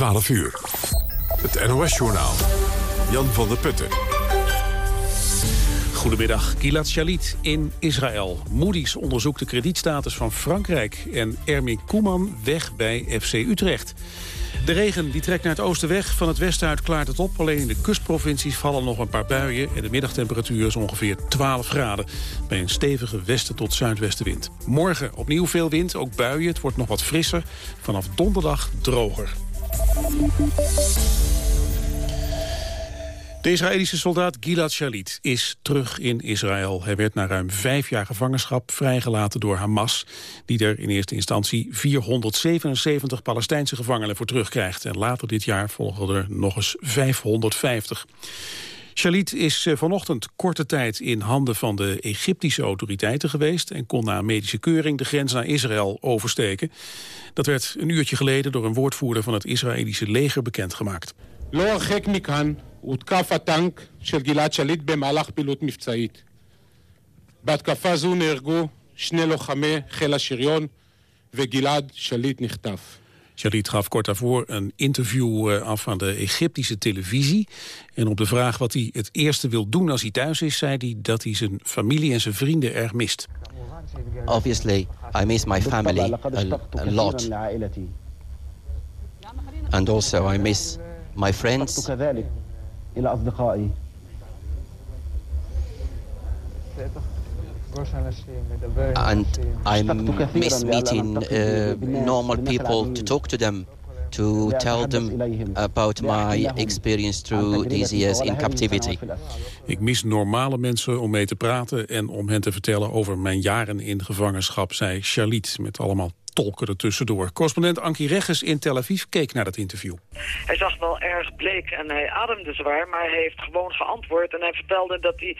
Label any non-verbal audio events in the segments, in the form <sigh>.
12 uur. Het NOS-journaal. Jan van der Putten. Goedemiddag. Gilad Shalit in Israël. Moody's onderzoekt de kredietstatus van Frankrijk. En Ermin Koeman weg bij FC Utrecht. De regen die trekt naar het oosten weg. Van het westen uit klaart het op. Alleen in de kustprovincies vallen nog een paar buien. En de middagtemperatuur is ongeveer 12 graden. Bij een stevige westen tot zuidwestenwind. Morgen opnieuw veel wind, ook buien. Het wordt nog wat frisser. Vanaf donderdag droger. De Israëlische soldaat Gilad Shalit is terug in Israël. Hij werd na ruim vijf jaar gevangenschap vrijgelaten door Hamas... die er in eerste instantie 477 Palestijnse gevangenen voor terugkrijgt. En later dit jaar volgen er nog eens 550. Shalit is eh, vanochtend korte tijd in handen van de Egyptische autoriteiten geweest... en kon na medische keuring de grens naar Israël oversteken. Dat werd een uurtje geleden door een woordvoerder van het Israëlische leger bekendgemaakt. הותקף הטנק של גלעד שליט במהלך פעילות מבצעית. בהתקפה זו נהרגו שני לוחמי חיל השריון וגלעד שליט נחטף. Shalit gaf kort daarvoor een interview eh, af aan de Egyptische televisie. En op de vraag wat hij het eerste wil doen als hij thuis is... zei hij dat hij zijn familie en zijn vrienden erg mist. Obviously, I miss my family a, a lot. And also I miss my friends. And I miss meeting uh, normal people to talk to them, to tell them about my experience through these years in captivity. Ik mis normale mensen om mee te praten en om hen te vertellen over mijn jaren in gevangenschap, zei Shalit met allemaal tolken er tussendoor. Correspondent Ankie Regges in Tel Aviv keek naar dat interview. Hij zag wel erg bleek en hij ademde zwaar, maar hij heeft gewoon geantwoord. En hij vertelde dat hij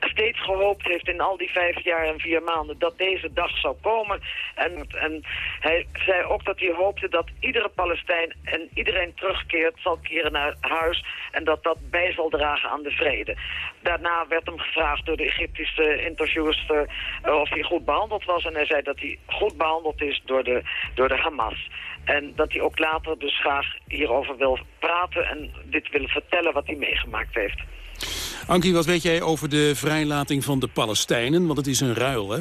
steeds gehoopt heeft in al die vijf jaar en vier maanden dat deze dag zou komen. En, en hij zei ook dat hij hoopte dat iedere Palestijn en iedereen terugkeert, zal keren naar huis. En dat dat bij zal dragen aan de vrede. Daarna werd hem gevraagd door de Egyptische interviewers uh, of hij goed behandeld was. En hij zei dat hij goed behandeld is door de, door de Hamas. En dat hij ook later dus graag hierover wil praten en dit wil vertellen wat hij meegemaakt heeft. Ankie, wat weet jij over de vrijlating van de Palestijnen? Want het is een ruil, hè?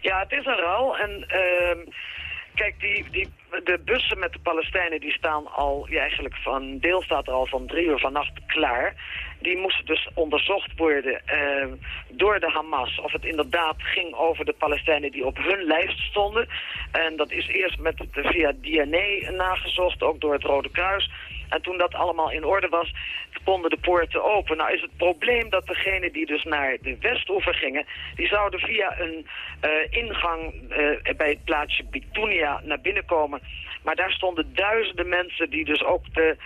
Ja, het is een ruil. En uh, kijk, die, die, de bussen met de Palestijnen die staan al, ja, eigenlijk van deel staat er al van drie uur vannacht klaar die moesten dus onderzocht worden uh, door de Hamas. Of het inderdaad ging over de Palestijnen die op hun lijst stonden. En dat is eerst met, via DNA nagezocht, ook door het Rode Kruis. En toen dat allemaal in orde was, konden de poorten open. Nou is het probleem dat degenen die dus naar de Westoever gingen... die zouden via een uh, ingang uh, bij het plaatsje Bitunia naar binnen komen... Maar daar stonden duizenden mensen die dus ook de,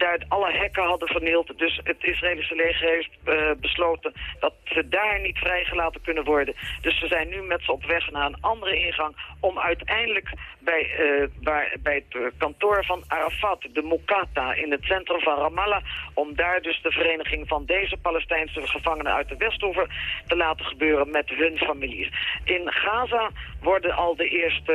daar alle hekken hadden vernield. Dus het Israëlische leger heeft uh, besloten dat ze daar niet vrijgelaten kunnen worden. Dus ze zijn nu met ze op weg naar een andere ingang om uiteindelijk bij, uh, waar, bij het kantoor van Arafat, de Mukata, in het centrum van Ramallah, om daar dus de vereniging van deze Palestijnse gevangenen uit de Westoever te laten gebeuren met hun families. In Gaza worden al de eerste,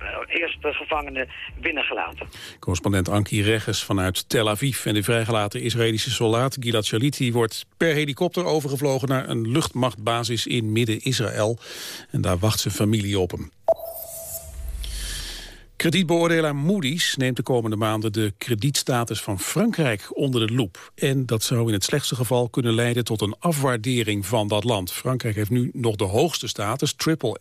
uh, eerste gevangenen binnengelaten. Correspondent Anki Regges vanuit Tel Aviv. En de vrijgelaten Israëlische soldaat Gilad Shalit... wordt per helikopter overgevlogen naar een luchtmachtbasis in Midden-Israël. En daar wacht zijn familie op hem. Kredietbeoordelaar Moody's neemt de komende maanden de kredietstatus van Frankrijk onder de loep. En dat zou in het slechtste geval kunnen leiden tot een afwaardering van dat land. Frankrijk heeft nu nog de hoogste status, triple.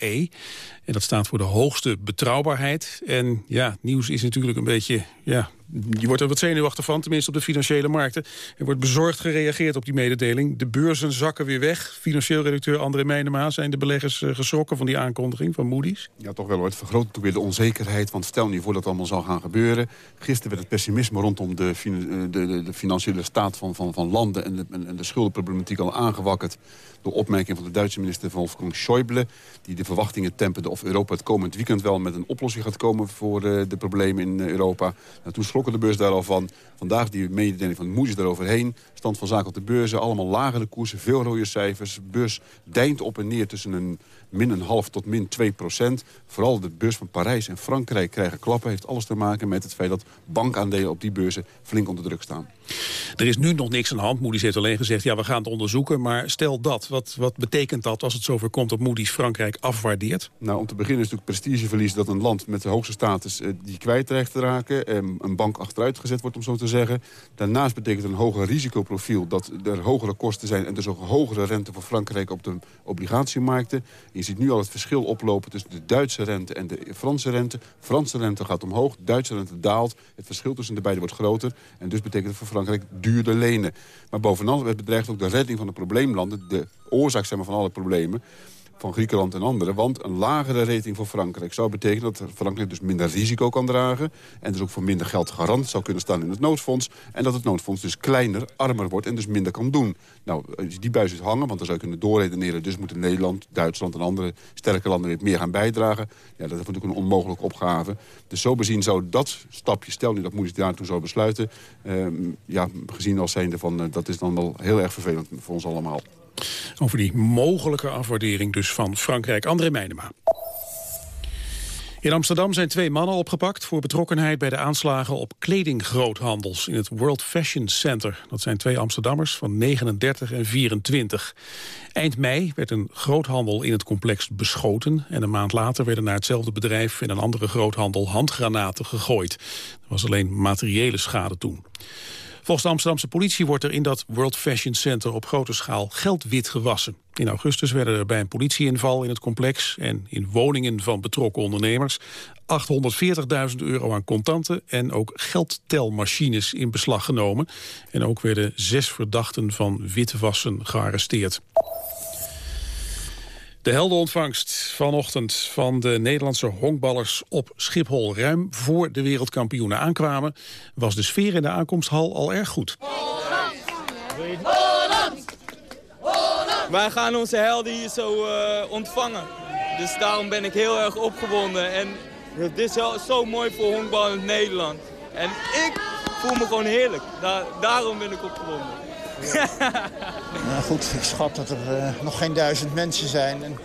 En dat staat voor de hoogste betrouwbaarheid. En ja, nieuws is natuurlijk een beetje ja, je wordt er wat zenuwachtig van, tenminste op de financiële markten. Er wordt bezorgd gereageerd op die mededeling. De beurzen zakken weer weg. Financieel redacteur André Meijnema, zijn de beleggers uh, geschrokken van die aankondiging van Moody's? Ja, toch wel. Het vergroot natuurlijk weer de onzekerheid. Want stel nu voor dat het allemaal zal gaan gebeuren. Gisteren werd het pessimisme rondom de, eh, de, de, financiële staat van, van, van landen... En de, en de schuldenproblematiek al aangewakkerd door opmerking van de Duitse minister Wolfgang Schäuble... die de verwachtingen temperde of Europa het komend weekend wel met een oplossing gaat komen... voor uh, de problemen in Europa. Nou, toen schrokken de beurs daar al van. Vandaag die mededeling van Moody's daaroverheen. Stand van zaken op de beurzen, allemaal lagere koersen, veel rode cijfers. Beurs deint op en neer tussen een min een half tot min 2 procent. Vooral de beurs van Parijs en Frankrijk krijgen klappen. Heeft alles te maken met het feit dat bankaandelen op die beurzen flink onder druk staan. Er is nu nog niks aan de hand. Moody's heeft alleen gezegd, ja, we gaan het onderzoeken. Maar stel dat, wat, wat betekent dat als het zover komt dat Moody's Frankrijk afwaardeert? Nou, om te beginnen is natuurlijk prestigeverlies dat een land met de hoogste status eh, die kwijt te raken. Eh, een bank achteruit gezet wordt, om zo te zeggen. Daarnaast betekent een hoger risicoprofiel dat er hogere kosten zijn... en dus ook hogere rente voor Frankrijk op de obligatiemarkten. Je ziet nu al het verschil oplopen tussen de Duitse rente en de Franse rente. Franse rente gaat omhoog, Duitse rente daalt. Het verschil tussen de beiden wordt groter. En dus betekent het voor Frankrijk duurder lenen. Maar bovenal bedreigt ook de redding van de probleemlanden... de oorzaak zeg maar, van alle problemen van Griekenland en anderen. Want een lagere rating voor Frankrijk zou betekenen dat Frankrijk dus minder risico kan dragen. En dus ook voor minder geld garant zou kunnen staan in het noodfonds. En dat het noodfonds dus kleiner, armer wordt en dus minder kan doen. Nou, die buis is hangen, want dan zou je kunnen doorredeneren. Dus moeten Nederland, Duitsland en andere sterke landen weer meer gaan bijdragen. Ja, dat is natuurlijk een onmogelijke opgave. Dus zo bezien zou dat stapje, stel nu dat Moody's daartoe zou besluiten... Ehm, ja, gezien als zijnde van, uh, dat is dan wel heel erg vervelend voor ons allemaal. Over die mogelijke afwaardering dus van Frankrijk. André Meijnema. In Amsterdam zijn twee mannen opgepakt voor betrokkenheid bij de aanslagen op kledinggroothandels in het World Fashion Center. Dat zijn twee Amsterdammers van 39 en 24. Eind mei werd een groothandel in het complex beschoten en een maand later werden naar hetzelfde bedrijf in een andere groothandel handgranaten gegooid. Er was alleen materiële schade toen. Volgens de Amsterdamse politie wordt er in dat World Fashion Center op grote schaal geld wit gewassen. In augustus werden er bij een politieinval in het complex en in woningen van betrokken ondernemers 840.000 euro aan contanten en ook geldtelmachines in beslag genomen. En ook werden zes verdachten van witwassen gearresteerd. De heldenontvangst vanochtend van de Nederlandse honkballers op Schiphol... ruim voor de wereldkampioenen aankwamen... was de sfeer in de aankomsthal al erg goed. Wij gaan onze helden hier zo uh, ontvangen. Dus daarom ben ik heel erg opgewonden. En het is zo mooi voor honkbal in Nederland. En ik voel me gewoon heerlijk. Daar, daarom ben ik opgewonden. Nou goed, ik schat dat er uh, nog geen duizend mensen zijn. En,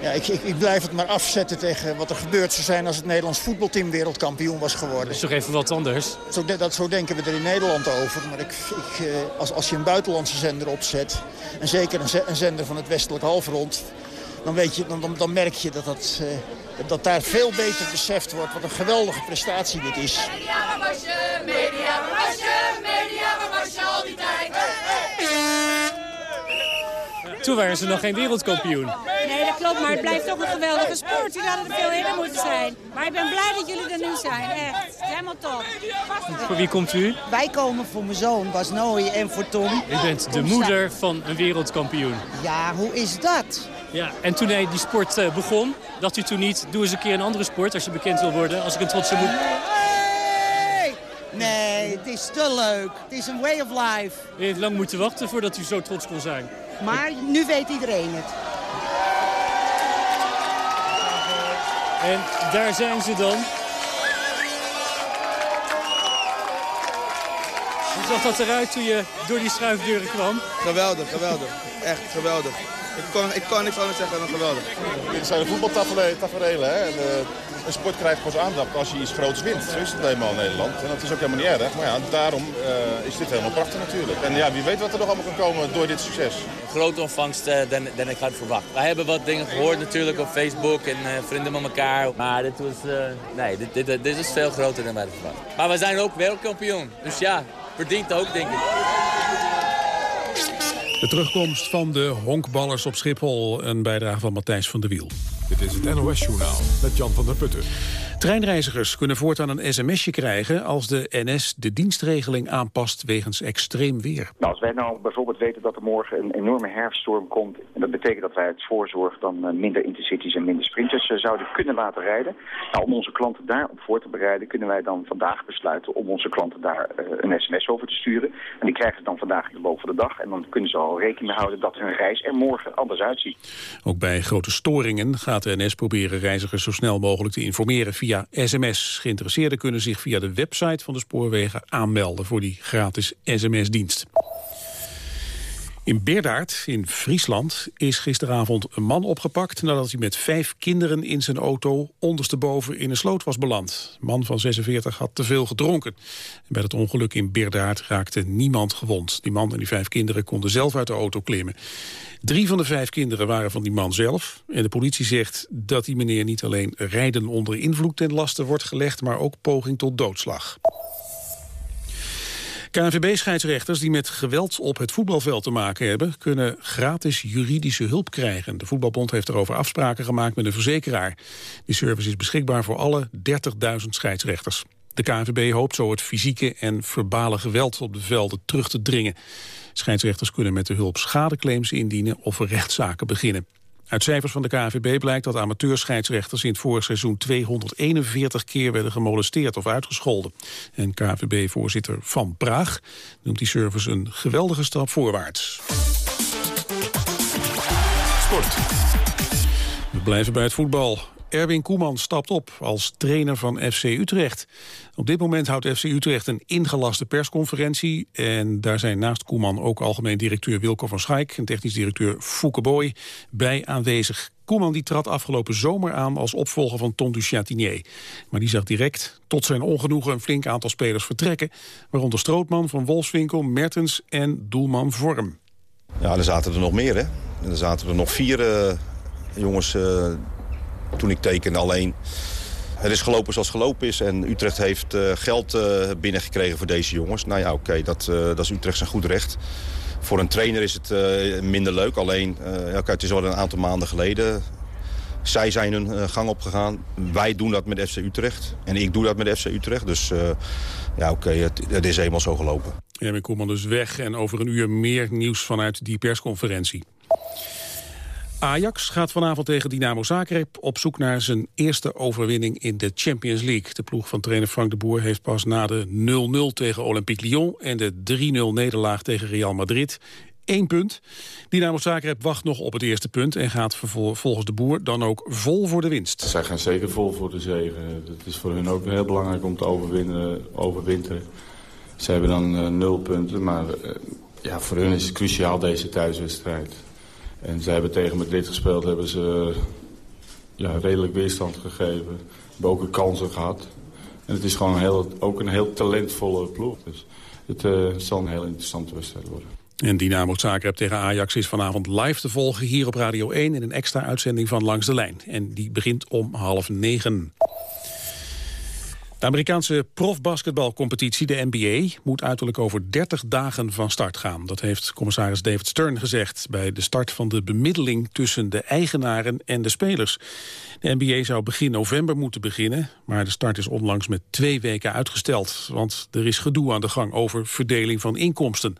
ja, ik, ik, ik, blijf het maar afzetten tegen wat er gebeurd zou zijn... als het Nederlands voetbalteam wereldkampioen was geworden. Dat is toch even wat anders? Zo, dat, zo denken we er in Nederland over. Maar ik, ik, uh, als, als je een buitenlandse zender opzet... en zeker een, een zender van het westelijk halfrond... dan, weet je, dan, dan, dan merk je dat, dat, uh, dat daar veel beter beseft wordt... wat een geweldige prestatie dit is. Media, waar was je? Media? Media, waar was je al die tijd? Toen waren ze nog geen wereldkampioen. Nee, dat klopt, maar het blijft toch een geweldige sport. Jullie hadden er veel eerder moeten zijn. Maar ik ben blij dat jullie er nu zijn, echt. Helemaal top. Voor wie komt u? Wij komen voor mijn zoon, Bas Nooy en voor Tom. U bent de moeder van een wereldkampioen. Ja, hoe is dat? Ja, en toen hij die sport uh, begon, dacht u toen niet... doe eens een keer een andere sport als je bekend wil worden, als ik een trotse moet... Nee, het is te leuk. Het is een way of life. U heeft lang moeten wachten voordat u zo trots kon zijn. Maar nu weet iedereen het. En daar zijn ze dan. Hoe zag dat eruit toen je door die schuifdeuren kwam? Geweldig, geweldig. Echt geweldig. Ik kan, ik kan niks anders zeggen dan geweldig. Dit zijn de voetbaltaferelen. Hè? En, uh, een sport krijgt pas aandacht als je iets groots wint. Zo is het helemaal in Nederland. En dat is ook helemaal niet erg. Maar ja, daarom uh, is dit helemaal prachtig natuurlijk. En ja, wie weet wat er nog allemaal kan komen door dit succes. Grote ontvangst uh, dan, dan ik had verwacht. Wij hebben wat dingen gehoord natuurlijk op Facebook en vrienden met elkaar. Maar dit was, nee, dit, dit, dit is veel groter dan wij verwacht. Maar we zijn ook wereldkampioen. Dus ja, verdient ook denk ik. De terugkomst van de honkballers op Schiphol. Een bijdrage van Matthijs van der Wiel. Dit is het NOS-journaal met Jan van der Putten. Treinreizigers kunnen voortaan een sms'je krijgen als de NS de dienstregeling aanpast wegens extreem weer. Nou, als wij nou bijvoorbeeld weten dat er morgen een enorme herfststorm komt... en dat betekent dat wij het voorzorg dan eh, minder intercities en minder sprinters eh, zouden kunnen laten rijden. Nou, om onze klanten daarop voor te bereiden kunnen wij dan vandaag besluiten om onze klanten daar uh, een sms over te sturen. En die krijgen ze dan vandaag in de loop van de dag. En dan kunnen ze al rekening houden dat hun reis er morgen anders uitziet. Ook bij grote storingen gaat de NS proberen reizigers zo snel mogelijk te informeren via sms. Geïnteresseerden kunnen zich via de website van de spoorwegen aanmelden voor die gratis sms-dienst. In Beerdaard, in Friesland, is gisteravond een man opgepakt... nadat hij met vijf kinderen in zijn auto ondersteboven in een sloot was beland. De man van 46 had te veel gedronken. bij het ongeluk in Beerdaard raakte niemand gewond. Die man en die vijf kinderen konden zelf uit de auto klimmen. Drie van de vijf kinderen waren van die man zelf. En de politie zegt dat die meneer niet alleen rijden onder invloed ten laste wordt gelegd... maar ook poging tot doodslag. KNVB-scheidsrechters die met geweld op het voetbalveld te maken hebben... kunnen gratis juridische hulp krijgen. De Voetbalbond heeft erover afspraken gemaakt met een verzekeraar. Die service is beschikbaar voor alle 30.000 scheidsrechters. De KNVB hoopt zo het fysieke en verbale geweld op de velden terug te dringen. Scheidsrechters kunnen met de hulp schadeclaims indienen of rechtszaken beginnen. Uit cijfers van de KNVB blijkt dat amateurscheidsrechters in het vorig seizoen 241 keer werden gemolesteerd of uitgescholden. En KNVB-voorzitter Van Praag noemt die service een geweldige stap voorwaarts. Sport. We blijven bij het voetbal. Erwin Koeman stapt op als trainer van FC Utrecht. Op dit moment houdt FC Utrecht een ingelaste persconferentie. En daar zijn naast Koeman ook algemeen directeur Wilco van Schaik... en technisch directeur Fouke Boy bij aanwezig. Koeman die trad afgelopen zomer aan als opvolger van Ton du. Maar die zag direct tot zijn ongenoegen een flink aantal spelers vertrekken... waaronder Strootman van Wolfswinkel, Mertens en doelman Vorm. Ja, er zaten er nog meer, hè. Er zaten er nog vier uh, jongens... Uh toen ik tekende alleen. Het is gelopen zoals gelopen is en Utrecht heeft uh, geld uh, binnengekregen voor deze jongens. Nou ja, oké, dat, uh, dat is Utrecht zijn goed recht. Voor een trainer is het minder leuk, alleen ja, het is al een aantal maanden geleden. Zij zijn hun gang opgegaan. Wij doen dat met FC Utrecht. En ik doe dat met FC Utrecht. Dus ja, oké, het, het, is eenmaal zo gelopen. Erwin Koeman dus weg en over een uur meer nieuws vanuit die persconferentie. Ajax gaat vanavond tegen Dynamo Zagreb op zoek naar zijn eerste overwinning in de Champions League. De ploeg van trainer Frank de Boer heeft pas na de 0-0 tegen Olympique Lyon en de 3-0 nederlaag tegen Real Madrid één punt. Dynamo Zagreb wacht nog op het eerste punt en gaat volgens de Boer dan ook vol voor de winst. Zij gaan zeker vol voor de zegen. Het is voor hun ook heel belangrijk om te overwinnen, overwinteren. Ze hebben dan uh, nul punten, maar uh, ja, voor hun is het cruciaal deze thuiswedstrijd. En ze hebben tegen Madrid gespeeld, hebben ze ja, redelijk weerstand gegeven. Hebben ook kansen gehad. En het is gewoon een heel, ook een heel talentvolle ploeg. Dus het uh, zal een heel interessante wedstrijd worden. En Dynamo Zagreb tegen Ajax is vanavond live te volgen hier op Radio 1... in een extra uitzending van Langs de Lijn. En die begint om half negen. De Amerikaanse profbasketbalcompetitie, de NBA, moet uiterlijk over 30 dagen van start gaan. Dat heeft commissaris David Stern gezegd bij de start van de bemiddeling tussen de eigenaren en de spelers. De NBA zou begin november moeten beginnen, maar de start is onlangs met twee weken uitgesteld. Want er is gedoe aan de gang over verdeling van inkomsten.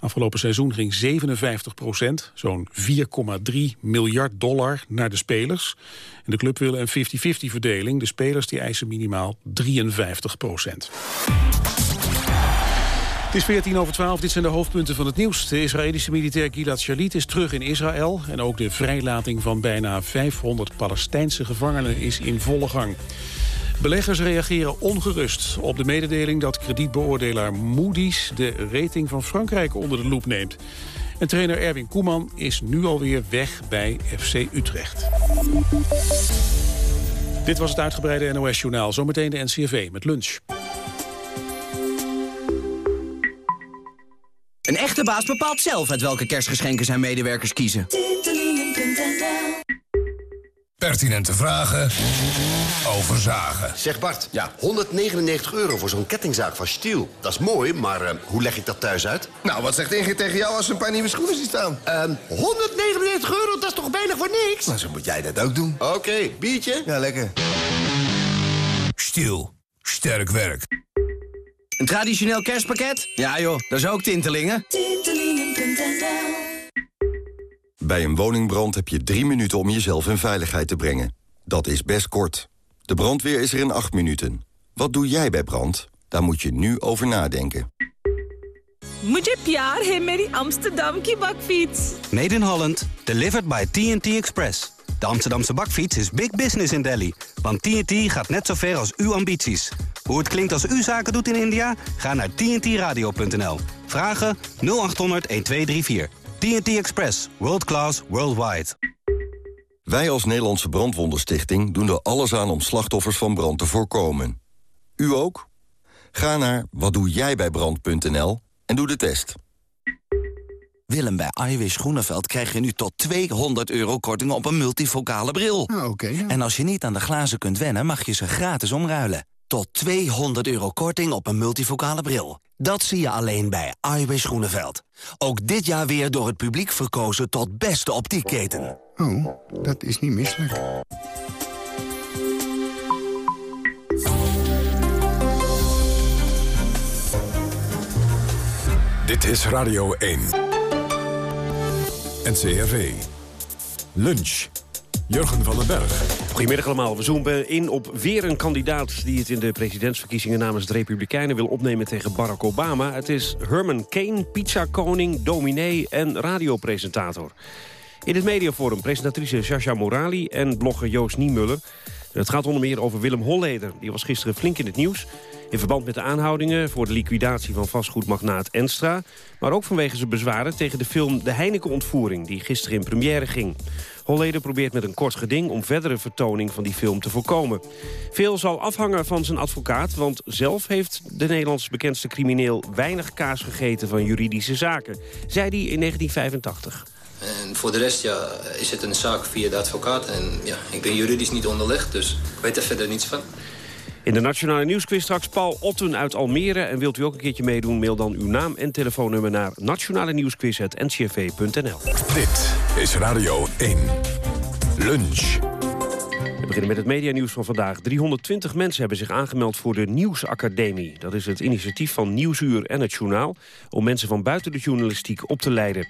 Afgelopen seizoen ging 57 procent, zo'n 4,3 miljard dollar, naar de spelers. En de club wil een 50-50 verdeling. De spelers die eisen minimaal 53 procent. Het is 14 over 12, dit zijn de hoofdpunten van het nieuws. De Israëlische militair Gilad Shalit is terug in Israël... en ook de vrijlating van bijna 500 Palestijnse gevangenen is in volle gang. Beleggers reageren ongerust op de mededeling dat kredietbeoordelaar Moody's de rating van Frankrijk onder de loep neemt. En trainer Erwin Koeman is nu alweer weg bij FC Utrecht. Dit was het uitgebreide NOS-journaal. Zometeen de NCRV met lunch. Een echte baas bepaalt zelf uit welke kerstgeschenken zijn medewerkers kiezen. Pertinente vragen over zagen. Zeg Bart, ja. 199 euro voor zo'n kettingzaak van Stiel. Dat is mooi, maar uh, hoe leg ik dat thuis uit? Nou, wat zegt Ingrid tegen jou als ze een paar nieuwe schoenen ziet staan? Um, 199 euro, dat is toch bijna voor niks? Nou, zo moet jij dat ook doen. Oké, okay, biertje? Ja, lekker. Stiel. Sterk werk. Een traditioneel kerstpakket? Ja joh, dat is ook Tintelingen. Tintelingen.nl Bij een woningbrand heb je drie minuten om jezelf in veiligheid te brengen. Dat is best kort. De brandweer is er in acht minuten. Wat doe jij bij brand? Daar moet je nu over nadenken. Mujhe pyar hai meri Amsterdam ki bakfiets. Made in Holland, delivered by TNT Express. De Amsterdamse bakfiets is big business in Delhi. Want TNT gaat net zo ver als uw ambities. Hoe het klinkt als u zaken doet in India? Ga naar tntradio.nl. Vragen 0800 1234. TNT Express. World class, worldwide. Wij als Nederlandse Brandwondenstichting doen er alles aan om slachtoffers van brand te voorkomen. U ook? Ga naar watdoejijbijbrand.nl en doe de test. Willem, bij Iwis Groeneveld krijg je nu tot 200 euro korting op een multifocale bril. Oké. En als je niet aan de glazen kunt wennen, mag je ze gratis omruilen. Tot 200 euro korting op een multifocale bril. Dat zie je alleen bij Iwis Groeneveld. Ook dit jaar weer door het publiek verkozen tot beste optiekketen. Oh, dat is niet misselijk. Dit is Radio 1. NCRV. Lunch. Jurgen van den Berg. Goedemiddag allemaal. We zoomen in op weer een kandidaat... die het in de presidentsverkiezingen namens de Republikeinen wil opnemen tegen Barack Obama. Het is Herman Kane, pizzakoning, dominee en radiopresentator. In het mediaforum presentatrice Sasha Morali en blogger Joost Niemuller. Het gaat onder meer over Willem Holleder. Die was gisteren flink in het nieuws. In verband met de aanhoudingen voor de liquidatie van vastgoedmagnaat Enstra. Maar ook vanwege zijn bezwaren tegen de film De Heineken-ontvoering... die gisteren in première ging. Holleder probeert met een kort geding om verdere vertoning van die film te voorkomen. Veel zal afhangen van zijn advocaat, want zelf heeft de Nederlands bekendste crimineel weinig kaas gegeten van juridische zaken, zei hij in 1985. En voor de rest ja, is het een zaak via de advocaat. En ja, ik ben juridisch niet onderlegd, dus ik weet er verder niets van. In de Nationale Nieuwsquiz straks Paul Otten uit Almere. En wilt u ook een keertje meedoen, mail dan uw naam en telefoonnummer naar nationale nieuwsquiz.ncrv.nl. Dit is Radio 1. Lunch. We beginnen met het medianieuws van vandaag. 320 mensen hebben zich aangemeld voor de Nieuwsacademie. Dat is het initiatief van Nieuwsuur en het Journaal... om mensen van buiten de journalistiek op te leiden.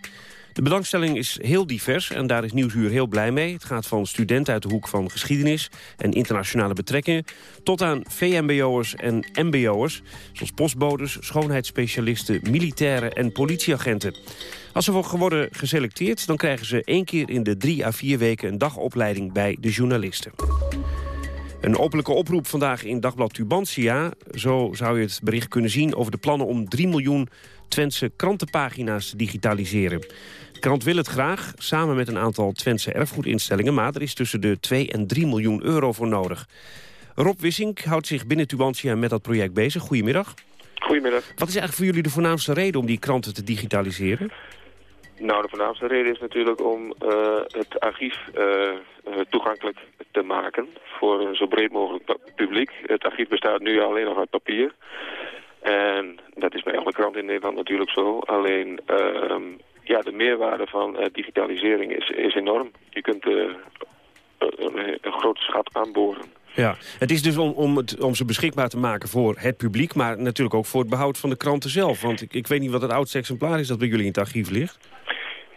De belangstelling is heel divers en daar is Nieuwsuur heel blij mee. Het gaat van studenten uit de hoek van geschiedenis en internationale betrekkingen... tot aan VMBO'ers en MBO'ers, zoals postbodes, schoonheidsspecialisten... militairen en politieagenten. Als ze worden geselecteerd, dan krijgen ze één keer in de drie à vier weken... een dagopleiding bij de journalisten. Een openlijke oproep vandaag in Dagblad Tubantia. Zo zou je het bericht kunnen zien over de plannen om 3 miljoen Twentse krantenpagina's te digitaliseren. De krant wil het graag, samen met een aantal Twentse erfgoedinstellingen... maar er is tussen de 2 en 3 miljoen euro voor nodig. Rob Wissink houdt zich binnen Tubantia met dat project bezig. Goedemiddag. Goedemiddag. Wat is eigenlijk voor jullie de voornaamste reden om die kranten te digitaliseren? Nou, de voornaamste reden is natuurlijk om uh, het archief uh, toegankelijk te maken voor een zo breed mogelijk publiek. Het archief bestaat nu alleen nog uit papier. En dat is bij elke krant in Nederland natuurlijk zo. Alleen uh, ja, de meerwaarde van uh, digitalisering is, is enorm. Je kunt uh, een, een grote schat aanboren. Ja, het is dus om, om, het, om ze beschikbaar te maken voor het publiek... maar natuurlijk ook voor het behoud van de kranten zelf. Want ik, ik weet niet wat het oudste exemplaar is dat bij jullie in het archief ligt.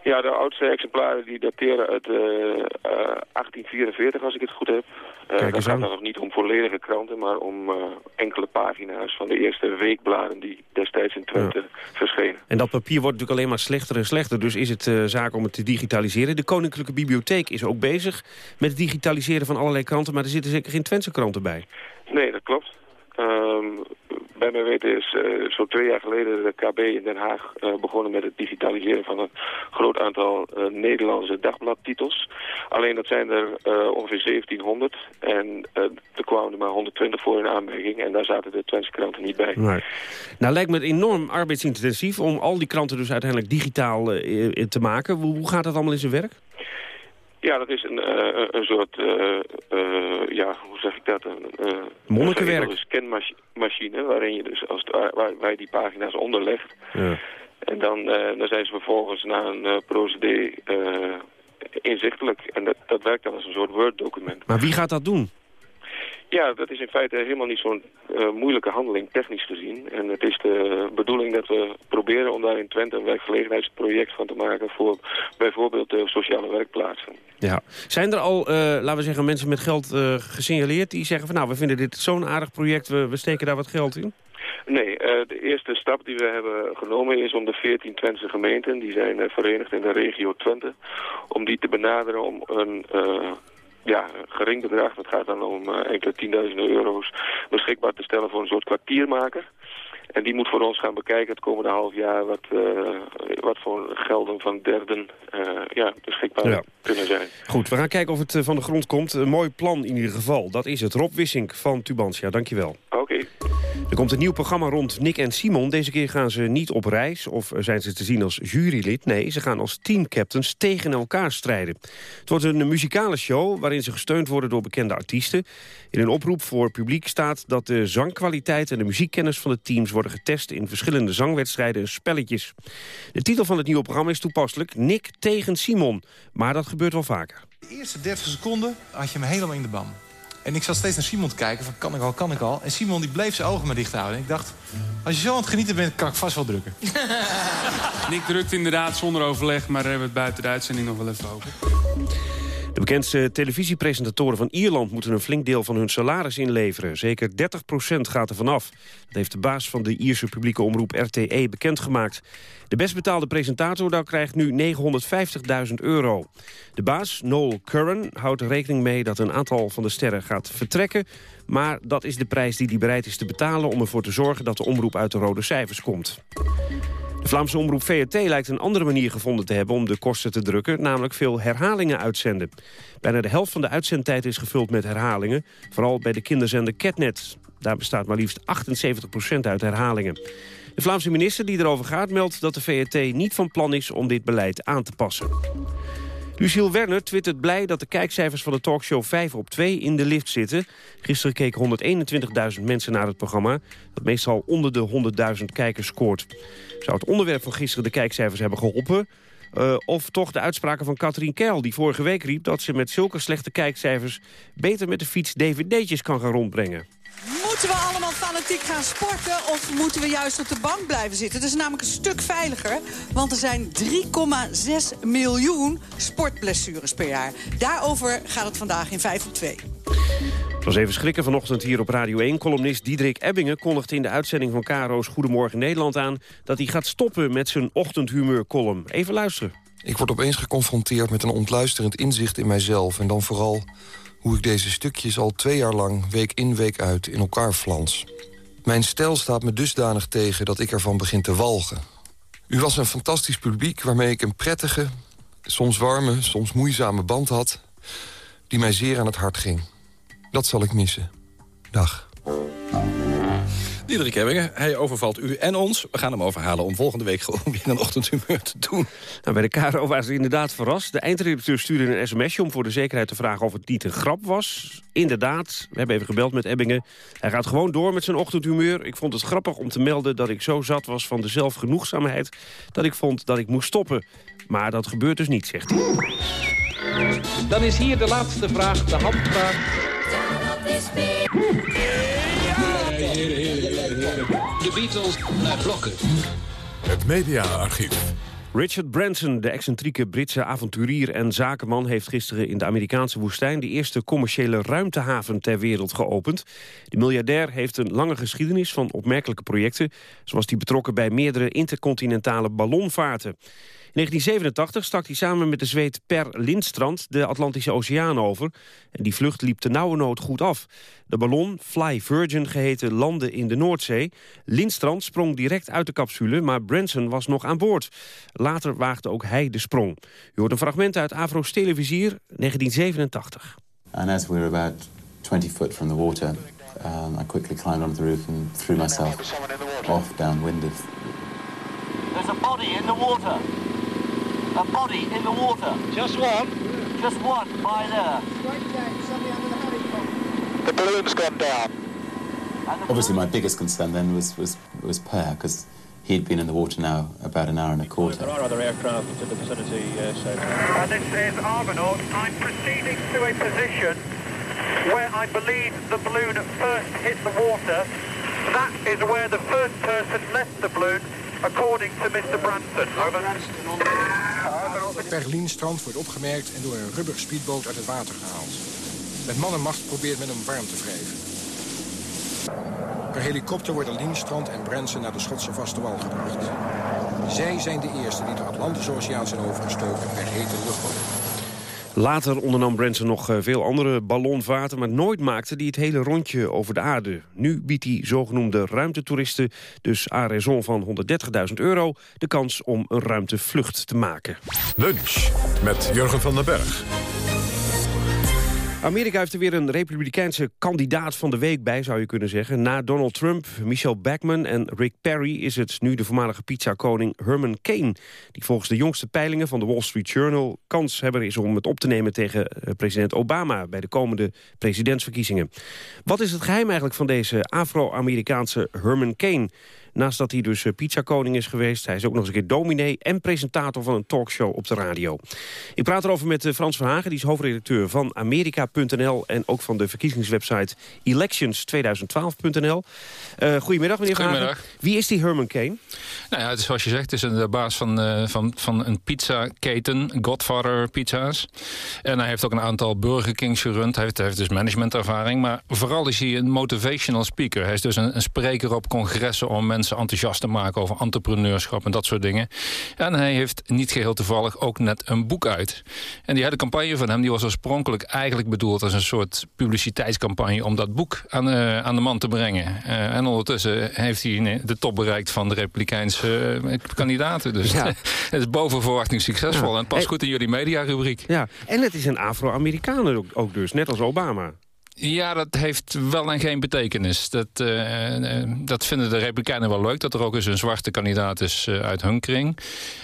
Ja, de oudste exemplaren die dateren uit uh, uh, 1844, als ik het goed heb. Uh, dat gaat dan nog niet om volledige kranten, maar om uh, enkele pagina's van de eerste weekbladen die destijds in Twente ja. verschenen. En dat papier wordt natuurlijk alleen maar slechter en slechter, dus is het uh, zaak om het te digitaliseren. De Koninklijke Bibliotheek is ook bezig met het digitaliseren van allerlei kranten, maar er zitten zeker geen Twentse kranten bij. Nee, dat klopt. Um, bij mijn weten is uh, zo'n twee jaar geleden de KB in Den Haag uh, begonnen met het digitaliseren van een groot aantal uh, Nederlandse dagbladtitels. Alleen dat zijn er ongeveer 1700 en er kwamen er maar 120 voor in aanmerking en daar zaten de Twentse kranten niet bij. Nou lijkt me het enorm arbeidsintensief om al die kranten dus uiteindelijk digitaal te maken. Hoe gaat dat allemaal in zijn werk? Ja, dat is een, uh, een soort, uh, uh, ja, hoe zeg ik dat? Een Monnikenwerk. Een scanmachine waarin je dus, als waar, waar je die pagina's onderlegt. Ja. En dan, dan zijn ze vervolgens na een procedé inzichtelijk. En dat, dat werkt dan als een soort Word-document. Maar wie gaat dat doen? Ja, dat is in feite helemaal niet zo'n uh, moeilijke handeling, technisch gezien. En het is de bedoeling dat we proberen om daar in Twente een werkgelegenheidsproject van te maken voor bijvoorbeeld de sociale werkplaatsen. Ja. Zijn er al, uh, laten we zeggen, mensen met geld uh, gesignaleerd die zeggen van nou, we vinden dit zo'n aardig project, we, we steken daar wat geld in? Nee, de eerste stap die we hebben genomen is om de 14 Twentse gemeenten, die zijn verenigd in de regio Twente, om die te benaderen om een ja, gering bedrag. Dat gaat dan om uh, enkele tienduizenden euro's beschikbaar te stellen voor een soort kwartiermaker. En die moet voor ons gaan bekijken het komende half jaar wat, uh, wat voor gelden van derden uh, ja, beschikbaar kunnen zijn. Goed, we gaan kijken of het van de grond komt. Een mooi plan in ieder geval. Dat is het. Rob Wissink van Tubantia, dankjewel. Oké. Er komt een nieuw programma rond Nick en Simon. Deze keer gaan ze niet op reis of zijn ze te zien als jurylid. Nee, ze gaan als teamcaptains tegen elkaar strijden. Het wordt een muzikale show waarin ze gesteund worden door bekende artiesten. In een oproep voor publiek staat dat de zangkwaliteit en de muziekkennis van de teams worden getest in verschillende zangwedstrijden en spelletjes. De titel van het nieuwe programma is toepasselijk Nick tegen Simon. Maar dat gebeurt wel vaker. De eerste 30 seconden had je me helemaal in de ban. En ik zat steeds naar Simon te kijken van kan ik al, kan ik al. En Simon die bleef zijn ogen maar dicht houden. En ik dacht, als je zo aan het genieten bent, kan ik vast wel drukken. <laughs> Nick drukt inderdaad zonder overleg, maar daar hebben we het buiten de uitzending nog wel even over. De bekendste televisiepresentatoren van Ierland moeten een flink deel van hun salaris inleveren. Zeker 30% gaat er vanaf. Dat heeft de baas van de Ierse publieke omroep RTE bekendgemaakt. De best betaalde presentator daar krijgt nu 950.000 euro. De baas, Noel Curran, houdt er rekening mee dat een aantal van de sterren gaat vertrekken. Maar dat is de prijs die hij bereid is te betalen om ervoor te zorgen dat de omroep uit de rode cijfers komt. De Vlaamse omroep VRT lijkt een andere manier gevonden te hebben om de kosten te drukken, namelijk veel herhalingen uitzenden. Bijna de helft van de uitzendtijd is gevuld met herhalingen, vooral bij de kinderzender Catnet. Daar bestaat maar liefst 78% uit herhalingen. De Vlaamse minister die erover gaat meldt dat de VRT niet van plan is om dit beleid aan te passen. Luciel Werner twittert blij dat de kijkcijfers van de talkshow 5 op 2 in de lift zitten. Gisteren keken 121.000 mensen naar het programma, dat meestal onder de 100.000 kijkers scoort. Zou het onderwerp van gisteren de kijkcijfers hebben geholpen? Uh, of toch de uitspraken van Katrien Keil, die vorige week riep... dat ze met zulke slechte kijkcijfers beter met de fiets dvd'tjes kan gaan rondbrengen. Moeten we allemaal fanatiek gaan sporten of moeten we juist op de bank blijven zitten? Dat is namelijk een stuk veiliger, want er zijn 3,6 miljoen sportblessures per jaar. Daarover gaat het vandaag in 5 op 2. Het was even schrikken vanochtend hier op Radio 1. Columnist Diederik Ebbingen kondigde in de uitzending van Caro's Goedemorgen Nederland aan... dat hij gaat stoppen met zijn ochtendhumeur-column. Even luisteren. Ik word opeens geconfronteerd met een ontluisterend inzicht in mijzelf... en dan vooral hoe ik deze stukjes al twee jaar lang, week in week uit, in elkaar flans. Mijn stijl staat me dusdanig tegen dat ik ervan begin te walgen. U was een fantastisch publiek waarmee ik een prettige, soms warme, soms moeizame band had... die mij zeer aan het hart ging. Dat zal ik missen. Dag. Diederik Hebbingen, hij overvalt u en ons. We gaan hem overhalen om volgende week gewoon weer een ochtendhumeur te doen. Nou, bij de KRO waren ze inderdaad verrast. De eindredacteur stuurde een sms'je om voor de zekerheid te vragen of het niet een grap was. Inderdaad, we hebben even gebeld met Ebbingen. Hij gaat gewoon door met zijn ochtendhumeur. Ik vond het grappig om te melden dat ik zo zat was van de zelfgenoegzaamheid... dat ik vond dat ik moest stoppen. Maar dat gebeurt dus niet, zegt hij. Dan is hier de laatste vraag, de handvraag. De Beatles naar blokken. Het mediaarchief. Richard Branson, de excentrieke Britse avonturier en zakenman... heeft gisteren in de Amerikaanse woestijn... de eerste commerciële ruimtehaven ter wereld geopend. De miljardair heeft een lange geschiedenis van opmerkelijke projecten... zoals die betrokken bij meerdere intercontinentale ballonvaarten. In 1987 stak hij samen met de zweet Per Lindstrand de Atlantische Oceaan over. En die vlucht liep te nauwe nood goed af. De ballon, Fly Virgin geheten, landde in de Noordzee. Lindstrand sprong direct uit de capsule, maar Branson was nog aan boord. Later waagde ook hij de sprong. U hoort een fragment uit Avro's televisier 1987. And as we were about 20 foot from the water, um, I quickly climbed onto the roof and threw myself off downwind of... There's a body in the water. A body in the water. Just one? Just one, by there. Right down, somebody under the honeycomb. The balloon's gone down. Obviously, my biggest concern then was was was Per because he'd been in the water now about an hour and a quarter. There are other aircraft in the vicinity, uh, so. Uh, this is Argonaut. I'm proceeding to a position where I believe the balloon first hit the water. That is where the first person left the balloon according to Mr. Branson. Berlinstrand wordt opgemerkt en door een rubber speedboot uit het water gehaald. Met man en macht probeert men hem warm te wrijven. Per helikopter worden Lindstrand en Branson naar de Schotse vaste wal gebracht. Zij zijn de eerste die de Atlantische Oceaan zijn overgestoken per hete luchtballon. Later ondernam Branson nog eh, veel andere ballonvaarten... maar nooit maakte hij het hele rondje over de aarde. Nu biedt hij zogenoemde ruimtetoeristen, dus à raison van 130.000 euro... de kans om een ruimtevlucht te maken. Lunch met Jurgen van den Berg. Amerika heeft er weer een republikeinse kandidaat van de week bij, zou je kunnen zeggen. Na Donald Trump, Michelle Bachmann en Rick Perry... is het nu de voormalige pizzakoning Herman Cain... die volgens de jongste peilingen van de Wall Street Journal... kanshebber is om het op te nemen tegen eh, president Obama... bij de komende presidentsverkiezingen. Wat is het geheim eigenlijk van deze Afro-Amerikaanse Herman Cain... Naast dat hij dus eh, pizzakoning is geweest... hij is ook nog eens een keer dominee en presentator van een talkshow op de radio. Ik praat erover met eh, Frans Verhagen, die is hoofdredacteur van Amerika.nl... en ook van de verkiezingswebsite elections2012.nl. Uh, goedemiddag, meneer Verhagen. Wie is die Herman Kane? Nou ja, het is zoals je zegt, het is een, de baas van, uh, van, van een pizzaketen, Godfather Pizza's. En hij heeft ook een aantal Burger Kings gerund. Hij heeft, hij heeft dus managementervaring. Maar vooral is hij een motivational speaker. Hij is dus een, een spreker op congressen om mensen mensen enthousiast te maken over entrepreneurschap en dat soort dingen. En hij heeft niet geheel toevallig ook net een boek uit. En die hele campagne van hem die was oorspronkelijk eigenlijk bedoeld als een soort publiciteitscampagne om dat boek aan, uh, aan de man te brengen. Uh, en ondertussen heeft hij de top bereikt van de Republikeinse uh, kandidaten. Dus ja. <laughs> het is boven verwachting succesvol. Ja. En pas goed in jullie mediarubriek. Ja, en het is een Afro-Amerikaner ook, ook dus, net als Obama. Ja, dat heeft wel en geen betekenis. Dat, uh, dat vinden de Republikeinen wel leuk, dat er ook eens een zwarte kandidaat is uh, uit hun kring.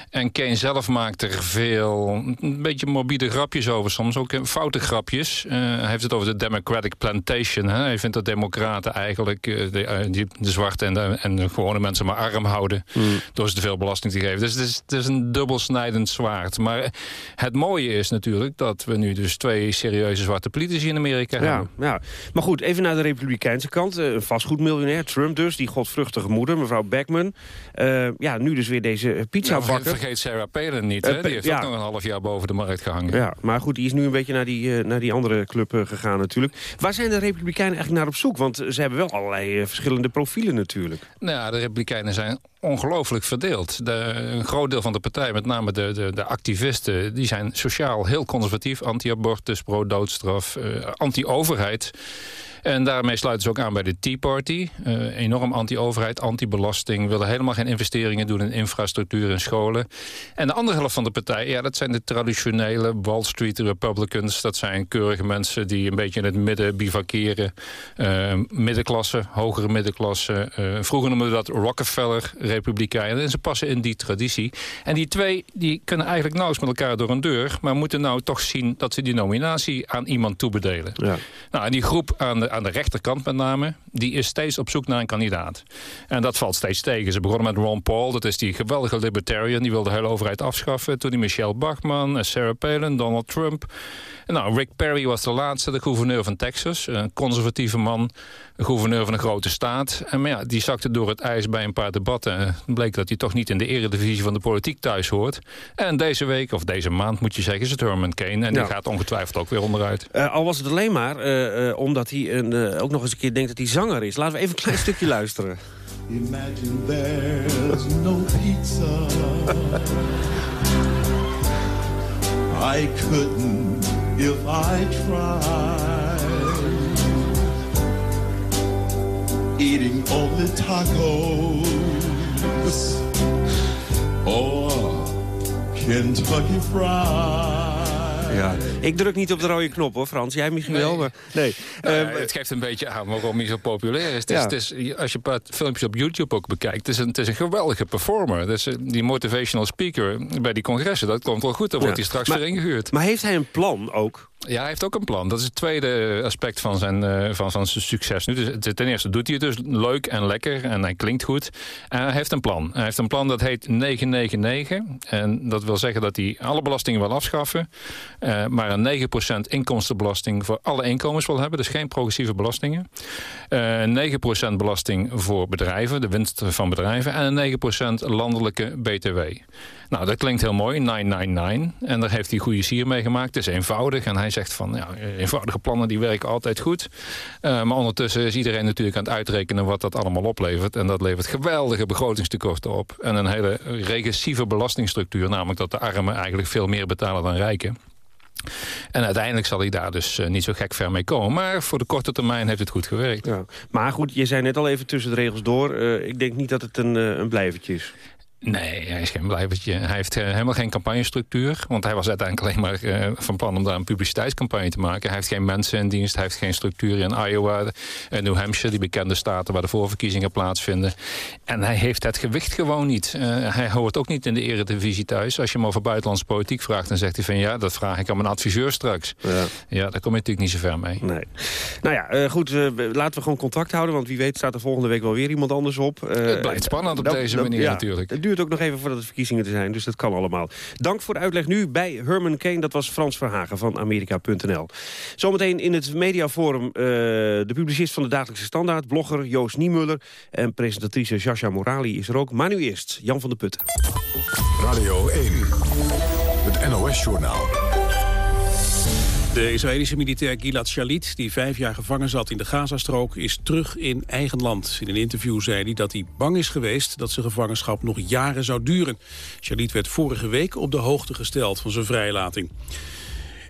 En Kane zelf maakt er veel, een beetje morbide grapjes over soms, ook foute grapjes. hij heeft het over de Democratic Plantation. Hè? Hij vindt dat democraten eigenlijk de, die, de zwarte en de, en de gewone mensen maar arm houden... Mm. door ze te veel belasting te geven. Dus het is, het is een dubbelsnijdend zwaard. Maar het mooie is natuurlijk dat we nu dus twee serieuze zwarte politici in Amerika ja. hebben. Ja, maar goed, even naar de republikeinse kant. Uh, een vastgoedmiljonair, Trump dus, die godvruchtige moeder, mevrouw Beckman. Uh, ja, nu dus weer deze pizzabakker. Nou, vergeet Sarah Palin niet, hè? die heeft ja. ook nog een half jaar boven de markt gehangen. Ja, maar goed, die is nu een beetje naar die, naar die andere club gegaan natuurlijk. Waar zijn de republikeinen eigenlijk naar op zoek? Want ze hebben wel allerlei verschillende profielen natuurlijk. Nou ja, de republikeinen zijn ongelooflijk verdeeld. De, een groot deel van de partij, met name de, de, de activisten... die zijn sociaal heel conservatief. Anti-abortus, pro-doodstraf, uh, anti-overheid. En daarmee sluiten ze ook aan bij de Tea Party. Uh, enorm anti-overheid, anti-belasting. Willen helemaal geen investeringen doen in infrastructuur en scholen. En de andere helft van de partij, ja, dat zijn de traditionele Wall Street Republicans. Dat zijn keurige mensen die een beetje in het midden bivakeren. Uh, middenklasse, hogere middenklasse. Uh, vroeger noemden we dat Rockefeller-republikeinen. En ze passen in die traditie. En die twee die kunnen eigenlijk nauwelijks met elkaar door een deur. Maar moeten nou toch zien dat ze die nominatie aan iemand toebedelen. Ja. Nou, en die groep aan de aan de rechterkant met name... die is steeds op zoek naar een kandidaat. En dat valt steeds tegen. Ze begonnen met Ron Paul, dat is die geweldige libertarian... die wil de hele overheid afschaffen. Toen die Michelle Bachmann, Sarah Palin, Donald Trump... Nou, Rick Perry was de laatste, de gouverneur van Texas. Een conservatieve man, gouverneur van een grote staat. En maar ja, die zakte door het ijs bij een paar debatten. En bleek dat hij toch niet in de eredivisie van de politiek thuis hoort. En deze week, of deze maand moet je zeggen, is het Herman Kane. En die gaat ongetwijfeld ook weer onderuit. Uh, al was het alleen maar uh, uh, omdat hij een, ook nog eens een keer denkt dat hij zanger is. Laten we even een klein stukje <laughs> luisteren. Imagine there's no pizza. I couldn't if I tried. Eating only tacos oh, or Kentucky Fried. Ja, ik druk niet op de rode knop hoor, Frans. Jij misschien nee. wel, maar nee. Nou, uh, het geeft een beetje aan waarom hij zo populair is. Het is, ja. het is als je een paar filmpjes op YouTube ook bekijkt... het is een, het is een geweldige performer. Dus die motivational speaker bij die congressen, dat komt wel goed. Dan wordt hij straks maar, weer ingehuurd. Maar heeft hij een plan ook? Ja, hij heeft ook een plan. Dat is het tweede aspect van zijn, uh, van, van zijn succes nu. Dus, ten eerste doet hij het dus leuk en lekker en hij klinkt goed. En hij heeft een plan. Hij heeft een plan dat heet 999. En dat wil zeggen dat hij alle belastingen wil afschaffen. Uh, maar een 9% inkomstenbelasting voor alle inkomens wil hebben. Dus geen progressieve belastingen. Uh, 9% belasting voor bedrijven, de winst van bedrijven. En 9% landelijke BTW. Nou, dat klinkt heel mooi, 999. En daar heeft hij goede sier mee gemaakt. Het is eenvoudig. En hij zegt van, ja, eenvoudige plannen die werken altijd goed. Uh, maar ondertussen is iedereen natuurlijk aan het uitrekenen wat dat allemaal oplevert. En dat levert geweldige begrotingstekorten op. En een hele regressieve belastingstructuur. Namelijk dat de armen eigenlijk veel meer betalen dan rijken. En uiteindelijk zal hij daar dus niet zo gek ver mee komen. Maar voor de korte termijn heeft het goed gewerkt. Ja. Maar goed, je zei net al even tussen de regels door. ik denk niet dat het een, een blijvertje is. Nee, hij is geen blijvertje. Hij heeft uh, helemaal geen campagnestructuur. Want hij was uiteindelijk alleen maar uh, van plan om daar een publiciteitscampagne te maken. Hij heeft geen mensen in dienst. Hij heeft geen structuur in Iowa en New Hampshire. Die bekende staten waar de voorverkiezingen plaatsvinden. En hij heeft het gewicht gewoon niet. Uh, hij hoort ook niet in de eredivisie thuis. Als je hem over buitenlandse politiek vraagt, dan zegt hij van... ja, dat vraag ik aan mijn adviseur straks. Ja, ja daar kom je natuurlijk niet zo ver mee. Nee. Nou ja, goed, laten we gewoon contact houden. Want wie weet staat er volgende week wel weer iemand anders op. het blijft spannend op deze manier ja, natuurlijk duurt ook nog even voordat de verkiezingen te zijn. Dus dat kan allemaal. Dank voor de uitleg nu bij Herman Kane. Dat was Frans Verhagen van Amerika.nl. Zometeen in het mediaforum uh, de publicist van de Dagelijkse Standaard... blogger Joost Niemuller en presentatrice Jascha Morali is er ook. Maar nu eerst Jan van der Putten. Radio 1, het NOS-journaal. De Israëlische militair Gilad Shalit, die vijf jaar gevangen zat in de Gazastrook, is terug in eigen land. In een interview zei hij dat hij bang is geweest dat zijn gevangenschap nog jaren zou duren. Shalit werd vorige week op de hoogte gesteld van zijn vrijlating.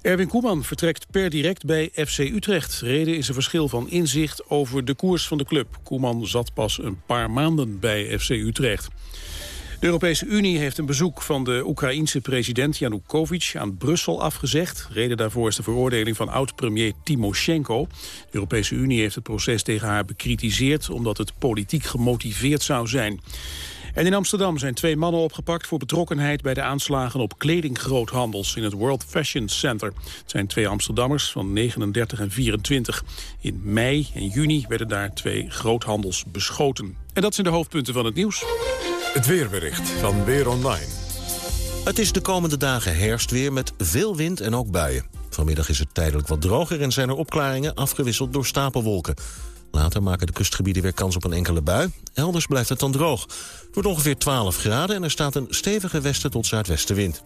Erwin Koeman vertrekt per direct bij FC Utrecht. Reden is een verschil van inzicht over de koers van de club. Koeman zat pas een paar maanden bij FC Utrecht. De Europese Unie heeft een bezoek van de Oekraïense president Janukovic aan Brussel afgezegd. Reden daarvoor is de veroordeling van oud-premier Timoshenko. De Europese Unie heeft het proces tegen haar bekritiseerd omdat het politiek gemotiveerd zou zijn. En in Amsterdam zijn twee mannen opgepakt voor betrokkenheid bij de aanslagen op kledinggroothandels in het World Fashion Center. Het zijn twee Amsterdammers van 39 en 24. In mei en juni werden daar twee groothandels beschoten. En dat zijn de hoofdpunten van het nieuws. Het weerbericht van Weer Online. Het is de komende dagen herfstweer met veel wind en ook buien. Vanmiddag is het tijdelijk wat droger en zijn er opklaringen afgewisseld door stapelwolken. Later maken de kustgebieden weer kans op een enkele bui. Elders blijft het dan droog. Het wordt ongeveer 12 graden en er staat een stevige westen tot zuidwestenwind.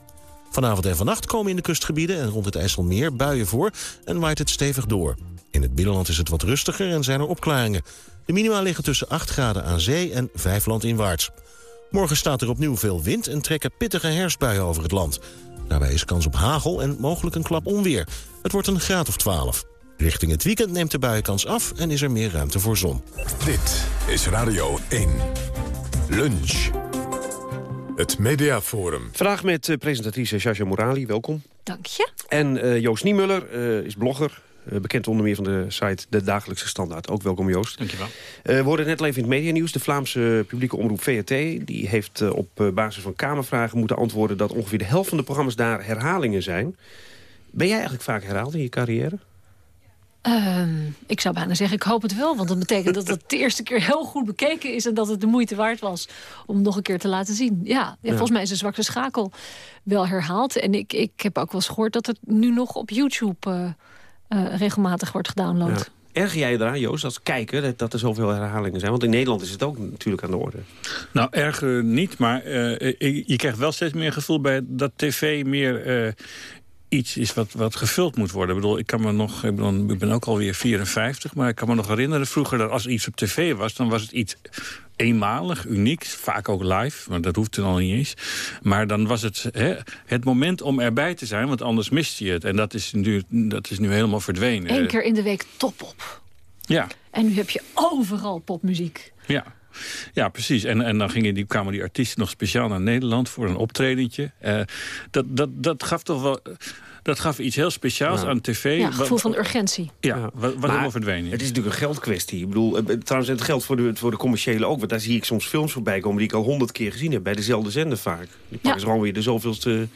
Vanavond en vannacht komen in de kustgebieden en rond het IJsselmeer buien voor en waait het stevig door. In het binnenland is het wat rustiger en zijn er opklaringen. De minima liggen tussen 8 graden aan zee en 5 landinwaarts. Morgen staat er opnieuw veel wind en trekken pittige herfstbuien over het land. Daarbij is kans op hagel en mogelijk een klap onweer. Het wordt een graad of 12. Richting het weekend neemt de buienkans af en is er meer ruimte voor zon. Dit is Radio 1. Lunch. Het Mediaforum. Vandaag met uh, presentatrice Sasha Morali, welkom. Dank je. En uh, Joost Niemuller uh, is blogger, bekend onder meer van de site De Dagelijkse Standaard. Ook welkom Joost. Dankjewel. Uh, we hoorden net al even in het medianieuws. De Vlaamse publieke omroep VRT die heeft uh, op basis van kamervragen moeten antwoorden... dat ongeveer de helft van de programma's daar herhalingen zijn. Ben jij eigenlijk vaak herhaald in je carrière? Uh, ik zou bijna zeggen, ik hoop het wel. Want dat betekent dat het de eerste keer heel goed bekeken is... en dat het de moeite waard was om nog een keer te laten zien. Ja, ja, ja. volgens mij is de zwakste schakel wel herhaald. En ik, ik heb ook wel eens gehoord dat het nu nog op YouTube uh, regelmatig wordt gedownload. Ja. Erg jij eraan, Joost, als kijker, dat, dat er zoveel herhalingen zijn? Want in Nederland is het ook natuurlijk aan de orde. Nou, erg niet, maar uh, je krijgt wel steeds meer gevoel bij dat tv meer iets is wat, wat gevuld moet worden. Ik bedoel, ik kan me nog, ik ben, ik ben ook alweer 54, maar ik kan me nog herinneren vroeger dat als iets op tv was, dan was het iets eenmalig, uniek, vaak ook live, maar dat hoeft er al niet eens. Maar dan was het hè, het moment om erbij te zijn, want anders miste je het. En dat is nu, dat is nu helemaal verdwenen. Eén keer in de week top-op. Ja. En nu heb je overal popmuziek. Ja. Ja, precies. En, en dan gingen die, kwamen die artiesten nog speciaal naar Nederland voor een optredentje. Uh, dat, dat, dat gaf toch wel dat gaf iets heel speciaals ja. aan tv. Ja, gevoel van urgentie. Ja, ja. wat, wat helemaal verdwenen Het is natuurlijk een geldkwestie. Ik bedoel, eh, trouwens, het geldt voor de, voor de commerciële ook. Want daar zie ik soms films voorbij komen die ik al honderd keer gezien heb. Bij dezelfde zender vaak. Die pakken ze gewoon weer de zoveelste...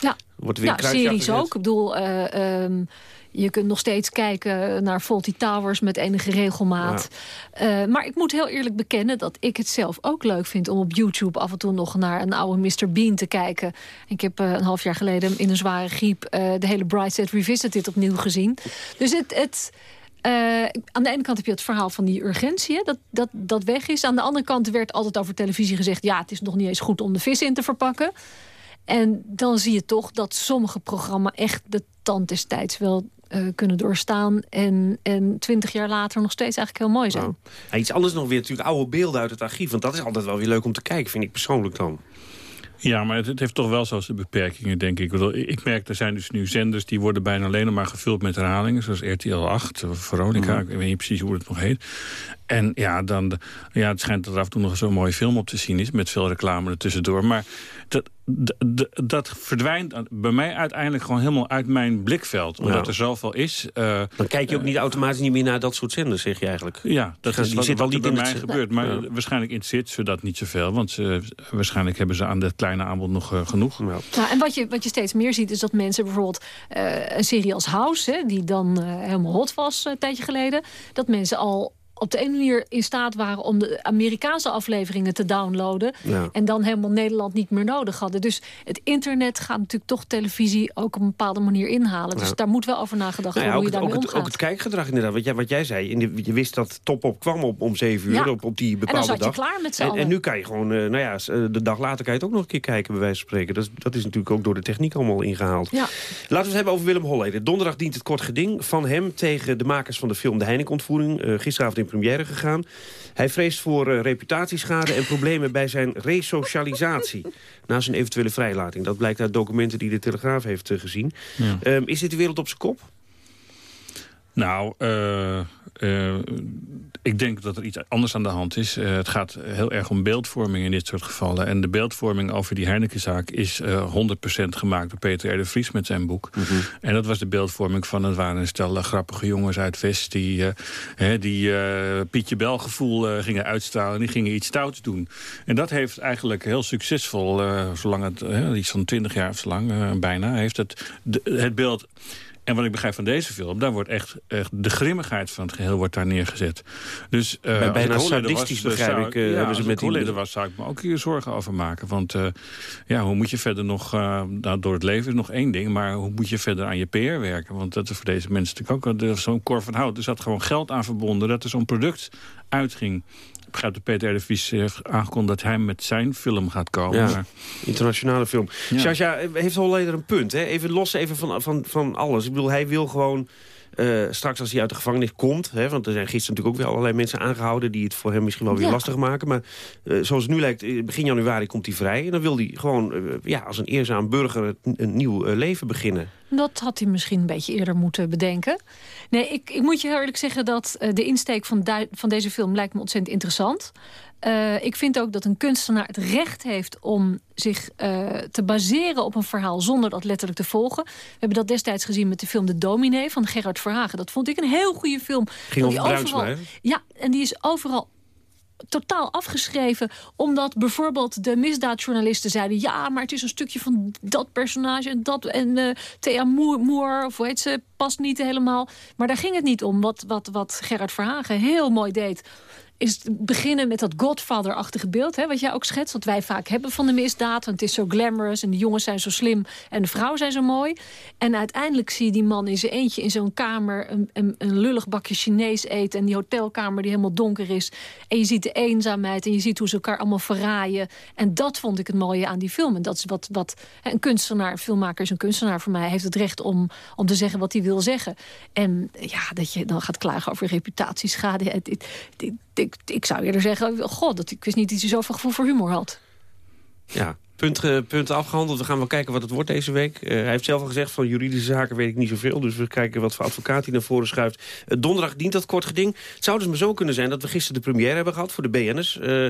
Ja, wordt weer ja series ook. Ik bedoel, uh, um, je kunt nog steeds kijken naar Faulty Towers met enige regelmaat. Ja. Uh, maar ik moet heel eerlijk bekennen dat ik het zelf ook leuk vind... om op YouTube af en toe nog naar een oude Mr. Bean te kijken. Ik heb uh, een half jaar geleden in een zware griep... Uh, de hele Brightside Revisited opnieuw gezien. Dus het... het uh, aan de ene kant heb je het verhaal van die urgentie, dat, dat, dat weg is. Aan de andere kant werd altijd over televisie gezegd... ja, het is nog niet eens goed om de vis in te verpakken. En dan zie je toch dat sommige programma's echt de tand des tijds wel uh, kunnen doorstaan. En, en twintig jaar later nog steeds eigenlijk heel mooi zijn. Nou, ja, iets anders nog weer natuurlijk oude beelden uit het archief. Want dat is altijd wel weer leuk om te kijken, vind ik persoonlijk dan. Ja, maar het, heeft toch wel zo zijn beperkingen, denk ik. Ik merk, er zijn dus nu zenders die worden bijna alleen maar gevuld met herhalingen. Zoals RTL 8, of Veronica, mm. ik weet niet precies hoe het nog heet. En ja, dan, ja, het schijnt dat er af en toe nog zo'n mooie film op te zien is... met veel reclame ertussendoor. Maar dat, dat verdwijnt bij mij uiteindelijk gewoon helemaal uit mijn blikveld. Omdat er zoveel is. Uh, dan kijk je ook niet automatisch niet meer naar dat soort zenders, zeg je eigenlijk. Ja, dat is wat, zit al niet bij mij gebeurt. Maar waarschijnlijk interesseert ze dat niet zoveel. Want waarschijnlijk hebben ze aan dat kleine aanbod nog uh, genoeg. Ja. en wat je, wat je steeds meer ziet is dat mensen bijvoorbeeld... Uh, een serie als House, hè, die dan helemaal hot was een tijdje geleden... dat mensen al op de ene manier in staat waren om de Amerikaanse afleveringen te downloaden. En dan helemaal Nederland niet meer nodig hadden. Dus het internet gaat natuurlijk toch televisie ook op een bepaalde manier inhalen. Dus daar moet wel over nagedacht nou worden hoe je daarmee omgaat. Ook het kijkgedrag inderdaad. Wat jij, wat jij zei, in de, je wist dat Top op kwam op, om zeven uur op, op die bepaalde dag. En dan zat je klaar met z'n en, en, nu kan je gewoon, uh, nou ja, eh, de dag later kan je het ook nog een keer kijken bij wijze van spreken. Dat, dat is natuurlijk ook door de techniek allemaal ingehaald. Laten we het hebben over Willem Holleder. Donderdag dient het kort geding van hem tegen de makers van de film De Heineken-ontvoering. Uh, gisteravond in première gegaan. Hij vreest voor uh, reputatieschade en problemen bij zijn resocialisatie. <laughs> na zijn eventuele vrijlating. Dat blijkt uit documenten die de Telegraaf heeft uh, gezien. Ja. Um, is dit de wereld op zijn kop? Nou, uh, uh, ik denk dat er iets anders aan de hand is. Uh, het gaat heel erg om beeldvorming in dit soort gevallen. En de beeldvorming over die Heinekenzaak is 100% gemaakt door Peter R. de Vries met zijn boek. Mm -hmm. En dat was de beeldvorming van het waren een stel grappige jongens uit West... die, die Pietje Bel gevoel gingen uitstralen en die gingen iets stouts doen. En dat heeft eigenlijk heel succesvol, zolang het, iets van 20 jaar of zo lang bijna... heeft het, de, het beeld en wat ik begrijp van deze film, daar wordt echt, echt de grimmigheid van het geheel wordt daar neergezet. Dus, uh, Bij bijna sadistisch was, begrijp ik, uh, ja, hebben ze met die... Als was, zou ik me ook hier zorgen over maken. Want uh, ja, hoe moet je verder nog, nou, door het leven is nog één ding, maar hoe moet je verder aan je PR werken? Want dat is voor deze mensen natuurlijk ook zo'n kor van hout. Er zat gewoon geld aan verbonden dat er zo'n product uitging begrijp dat Peter de Vries heeft aangekondigd dat hij met zijn film gaat komen. Ja, internationale film. Ja. heeft Holleder een punt. Hè? Even los even van, van, van alles. Ik bedoel, hij wil gewoon... Uh, straks als hij uit de gevangenis komt... Hè, want er zijn gisteren natuurlijk ook weer allerlei mensen aangehouden... die het voor hem misschien wel weer lastig maken. Maar uh, zoals het nu lijkt, begin januari komt hij vrij... en dan wil hij gewoon uh, ja, als een eerzaam burger een nieuw leven beginnen. Dat had hij misschien een beetje eerder moeten bedenken. Nee, ik, ik moet je heel eerlijk zeggen dat de insteek van, van deze film lijkt me ontzettend interessant. Uh, ik vind ook dat een kunstenaar het recht heeft om zich uh, te baseren op een verhaal zonder dat letterlijk te volgen. We hebben dat destijds gezien met de film De Dominee van Gerard Verhagen. Dat vond ik een heel goede film. Ging over overal, Ja, en die is overal totaal afgeschreven. Omdat bijvoorbeeld de misdaadjournalisten zeiden... ja, maar het is een stukje van dat personage en dat... en uh, Thea Moore, of hoe heet ze, past niet helemaal. Maar daar ging het niet om. Wat, wat, wat Gerard Verhagen heel mooi deed is beginnen met dat Godfather-achtige beeld. Hè, wat jij ook schetst, wat wij vaak hebben van de misdaad. Want het is zo glamorous en de jongens zijn zo slim en de vrouwen zijn zo mooi. En uiteindelijk zie je die man in zijn eentje in zo'n kamer... Een, een, een, lullig bakje Chinees eten en die hotelkamer die helemaal donker is. En je ziet de eenzaamheid en je ziet hoe ze elkaar allemaal verraaien. En dat vond ik het mooie aan die film. En dat is wat, wat een kunstenaar, een filmmaker is een kunstenaar voor mij... heeft het recht om, om te zeggen wat hij wil zeggen. En ja, dat je dan gaat klagen over reputatieschade... ik, ik zou eerder zeggen, god, dat, ik wist niet dat hij zoveel gevoel voor humor had. Ja, punt, punt afgehandeld. We gaan wel kijken wat het wordt deze week. Uh, hij heeft zelf al gezegd, van juridische zaken weet ik niet zoveel. Dus we kijken wat voor advocaat hij naar voren schuift. Uh, donderdag dient dat kort geding. Het zou dus maar zo kunnen zijn dat we gisteren de première hebben gehad voor de BN'ers. Uh,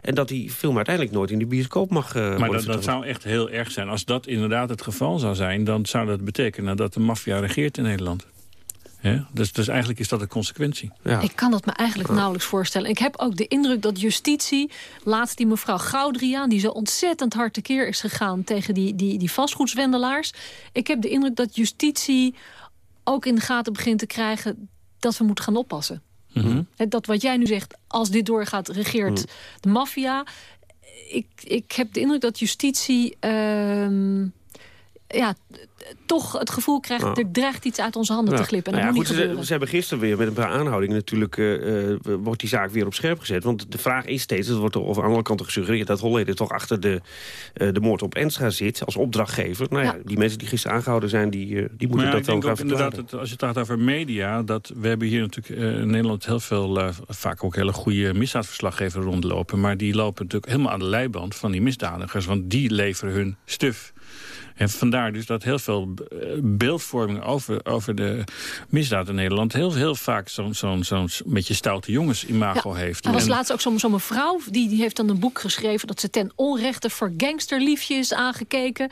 en dat die film uiteindelijk nooit in de bioscoop mag Maar dat, dat, zou echt heel erg zijn. Als dat inderdaad het geval zou zijn... dan zou dat betekenen dat de maffia regeert in Nederland. Ja, dus, dus eigenlijk is dat een consequentie. Ja. Ik kan dat me eigenlijk nauwelijks voorstellen. Ik heb ook de indruk dat justitie... laatst die mevrouw Goudriaan... die zo ontzettend hard tekeer is gegaan tegen die, die, die vastgoedswendelaars. Ik heb de indruk dat justitie ook in de gaten begint te krijgen... dat we moeten gaan oppassen. Mm Dat wat jij nu zegt, als dit doorgaat, regeert mhm. de maffia. Ik, ik heb de indruk dat justitie... Uh, ja, toch het gevoel krijgt... er dreigt iets uit onze handen te glippen. En nou ja, goed, ze, ze, hebben gisteren weer met een paar aanhoudingen... natuurlijk uh, wordt die zaak weer op scherp gezet. Want de vraag is steeds, het wordt over aan alle kanten gesuggereerd... dat Holleder toch achter de, uh, de moord op Enstra zit als opdrachtgever. Nou ja, die mensen die gisteren aangehouden zijn, die, die moeten dat wel gaan inderdaad, het, Als je het gaat over media... dat we hebben hier natuurlijk in Nederland heel veel... vaak ook hele goede misdaadverslaggevers rondlopen. Maar die lopen natuurlijk helemaal aan de leiband van die misdadigers. Want die leveren hun stuf en vandaar dus dat heel veel eh, beeldvorming over, over de misdaad in Nederland... heel, heel vaak zo'n zo'n zo'n beetje stoute jongens-imago heeft. Er was laatst ook zo'n zo mevrouw, die, die heeft dan een boek geschreven... dat ze ten onrechte voor gangsterliefje is aangekeken.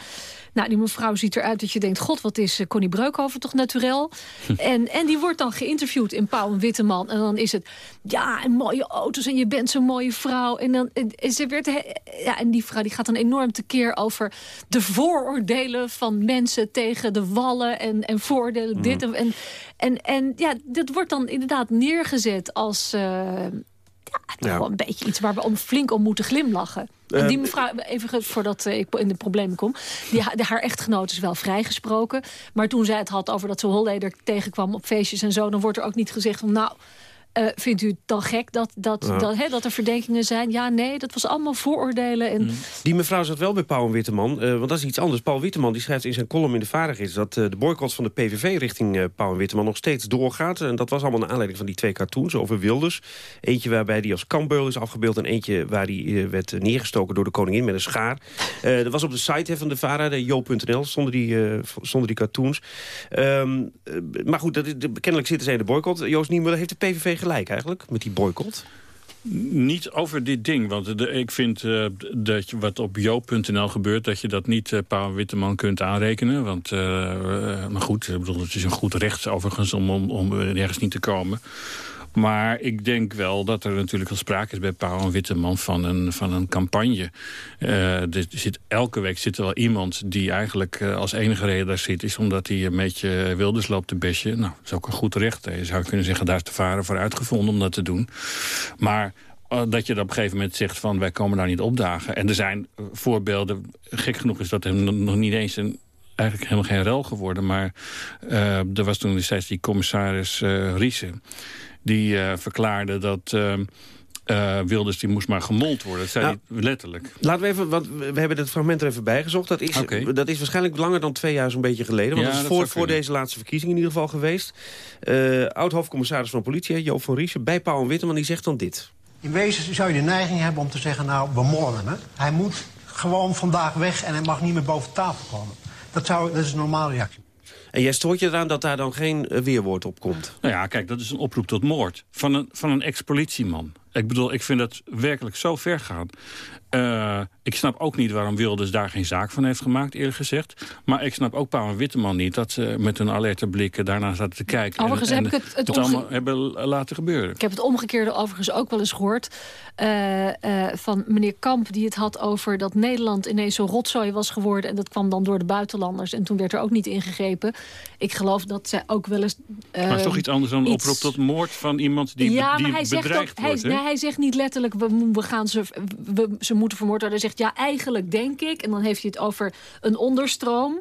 Nou, die mevrouw ziet eruit dat je denkt... god, wat is eh, Connie Breukhoven toch naturel? en, en die wordt dan geïnterviewd in Pauw en Witteman. En dan is het, ja, en mooie auto's en je bent zo'n mooie vrouw. En, dan, en, ze werd, ja, en die vrouw die gaat dan enorm tekeer over de vooroordelen van mensen... tegen de wallen en, en voordelen mm. dit. En, en, en ja, dat wordt dan inderdaad neergezet als... Uh, ja, wel een beetje iets waar we om flink om moeten glimlachen. En die eh, mevrouw, even voordat ik in de problemen kom... Die, haar echtgenoot is wel vrijgesproken. Maar toen zij het had over dat ze Holleder tegenkwam op feestjes en zo... dan wordt er ook niet gezegd van... nou, uh, vindt u het dan gek dat, dat, dat, dat er verdenkingen zijn? Ja, nee, dat was allemaal vooroordelen. En... Mm. Die mevrouw zat wel bij Paul Witteman, uh, want dat is iets anders. Paul Witteman die schrijft in zijn column in de Vaardigheid... dat uh, de boycott van de PVV richting Paul Witteman nog steeds doorgaat. En dat was allemaal naar aanleiding van die twee cartoons over Wilders. Eentje waarbij die als kambeul is afgebeeld... en eentje waar die werd neergestoken door de koningin met een schaar. dat was op de site van de Vara, de jo.nl, zonder die, zonder die cartoons. Um, maar goed, dat, kennelijk zitten zij in de boycott. Joost Niemuller heeft de PVV gelijk eigenlijk met die boycott? Niet over dit ding, want de, ik vind uh, dat wat op joop.nl gebeurt... dat je dat niet uh, Paul Witteman kunt aanrekenen. Want, uh, maar goed, ik bedoel, het is een goed recht overigens om, om, om ergens niet te komen. Maar ik denk wel dat er natuurlijk al sprake is bij Paul Witteman van een, van een campagne. Er zit, elke week zit er wel iemand die eigenlijk uh, als enige reden daar zit... is omdat hij een beetje Wilders loopt te besje. Nou, dat is ook een goed recht. Je zou kunnen zeggen, daar is de varen voor uitgevonden om dat te doen. Maar uh, dat je dan op een gegeven moment zegt van wij komen daar niet opdagen. En er zijn voorbeelden, gek genoeg is dat er nog niet eens een eigenlijk helemaal geen rel geworden. Maar uh, er was toen destijds die commissaris uh, Riesen die uh, verklaarde dat... Uh, Wilders die moest maar gemold worden. Dat zei nou, hij letterlijk. Laten we even, want we hebben het fragment er even bijgezocht. Dat is, okay. dat is waarschijnlijk langer dan twee jaar zo'n beetje geleden. Want ja, dat is voor, voor deze laatste verkiezing in ieder geval geweest. Uh, Oud-hoofdcommissaris van politie, Joop van Riesen, bij Paul Witteman, die zegt dan dit. In wezen zou je de neiging hebben om te zeggen, nou, we mollen hem. Hij moet gewoon vandaag weg en hij mag niet meer boven tafel komen. Dat, zou, dat is een normale reactie. En jij stoort je eraan dat daar dan geen weerwoord op komt? Nou ja, kijk, dat is een oproep tot moord. Van een, van een ex-politieman. Ik bedoel, ik vind dat werkelijk zo ver gaan. Uh, ik snap ook niet waarom Wilders daar geen zaak van heeft gemaakt, eerlijk gezegd. Maar ik snap ook Paul Witteman niet dat ze met hun alerte blikken daarna zaten te kijken. Overigens en, heb ik het, het, het allemaal hebben laten gebeuren. Ik heb het omgekeerde overigens ook wel eens gehoord. Uh, uh, van meneer Kamp die het had over dat Nederland ineens zo rotzooi was geworden. En dat kwam dan door de buitenlanders. En toen werd er ook niet ingegrepen. Ik geloof dat zij ook wel eens... maar is toch iets anders dan een oproep tot moord van iemand die, ja, die maar hij bedreigd zegt ook, wordt? Hij, hij zegt niet letterlijk, we, we gaan ze, we, ze moeten vermoord worden. Hij zegt, ja, eigenlijk denk ik. En dan heeft hij het over een onderstroom.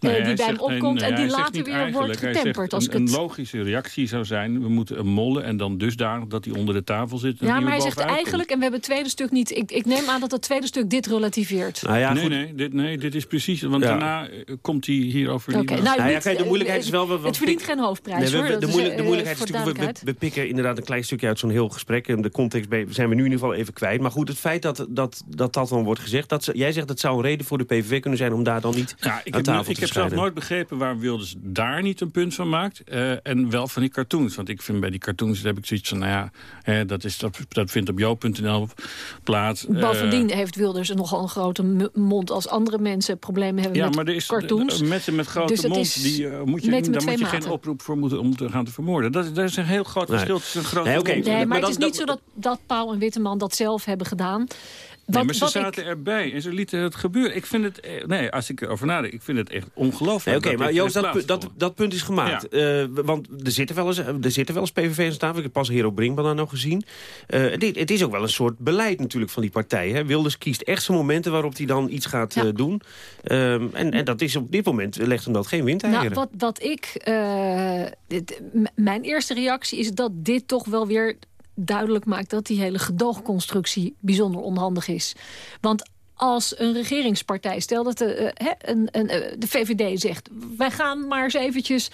Nee, die bij zegt, hem opkomt nee, en die later weer wordt getemperd. zegt Als ik een, het... een logische reactie zou zijn, we moeten hem mollen... en dan dusdanig dat hij onder de tafel zit. en Ja, maar hij zegt eigenlijk, en we hebben het tweede stuk niet... Ik, ik neem aan dat het tweede stuk dit relativeert. Nou ja, nee, goed. nee, dit, nee, dit is precies... Want Ja. daarna eh, komt hij hierover Oké, niet nou, Nou ja, niet, kijk, de moeilijkheid is wel... we- we Het verdient geen hoofdprijs, Nee, we- hoor. de, is, moeilijk- de eh, moeilijkheid is natuurlijk... We, we, pikken inderdaad een klein stukje uit zo'n heel gesprek. En de context zijn we nu in ieder geval even kwijt. Maar goed, het feit dat dat, dat, dat dan wordt gezegd... Dat jij zegt dat zou een reden voor de PVV kunnen zijn... om daar dan niet aan tafel ik te heb zelf nooit begrepen waarom Wilders daar niet een punt van maakt. eh, en wel van die cartoons. Want ik vind bij die cartoons heb ik zoiets van... Nou ja, hè, dat, is, dat, dat vindt op jo.nl plaats. Eh, Bovendien heeft Wilders nogal een grote mond als andere mensen problemen hebben ja, met maar er is cartoons. met grote Dus het mond, is die, eh, moet je, daar met moet je geen oproep voor moeten om te gaan te vermoorden. Dat, is- dat is een heel groot Nee. verschil tussen een grote Nee. Nee, maar, Maar het is dan- niet zo dat, dat Paul en Witteman dat zelf hebben gedaan. Nee, maar ze zaten erbij en ze lieten het gebeuren. Ik vind het, eh, nee, als ik erover nadenk, ik vind het echt ongelooflijk. Oké, maar Joost, dat, dat, dat, punt is gemaakt. Ja. Uh, want er zitten wel eens, er zitten wel eens PVV aan tafel. Ik heb pas Hero Brinkman daar nog gezien. Uh, het, het, is ook wel een soort beleid natuurlijk van die partij. Hè? Wilders kiest echt zijn momenten waarop hij dan iets gaat ja. uh, doen. Um, en, en dat is op dit moment, legt hem dat geen windeieren. Nou, wat, wat ik, dit, mijn eerste reactie is dat dit toch wel weer duidelijk maakt dat die hele gedoogconstructie bijzonder onhandig is. Want als een regeringspartij, stel dat de, uh, een, een, uh, de VVD zegt... wij gaan maar eens eventjes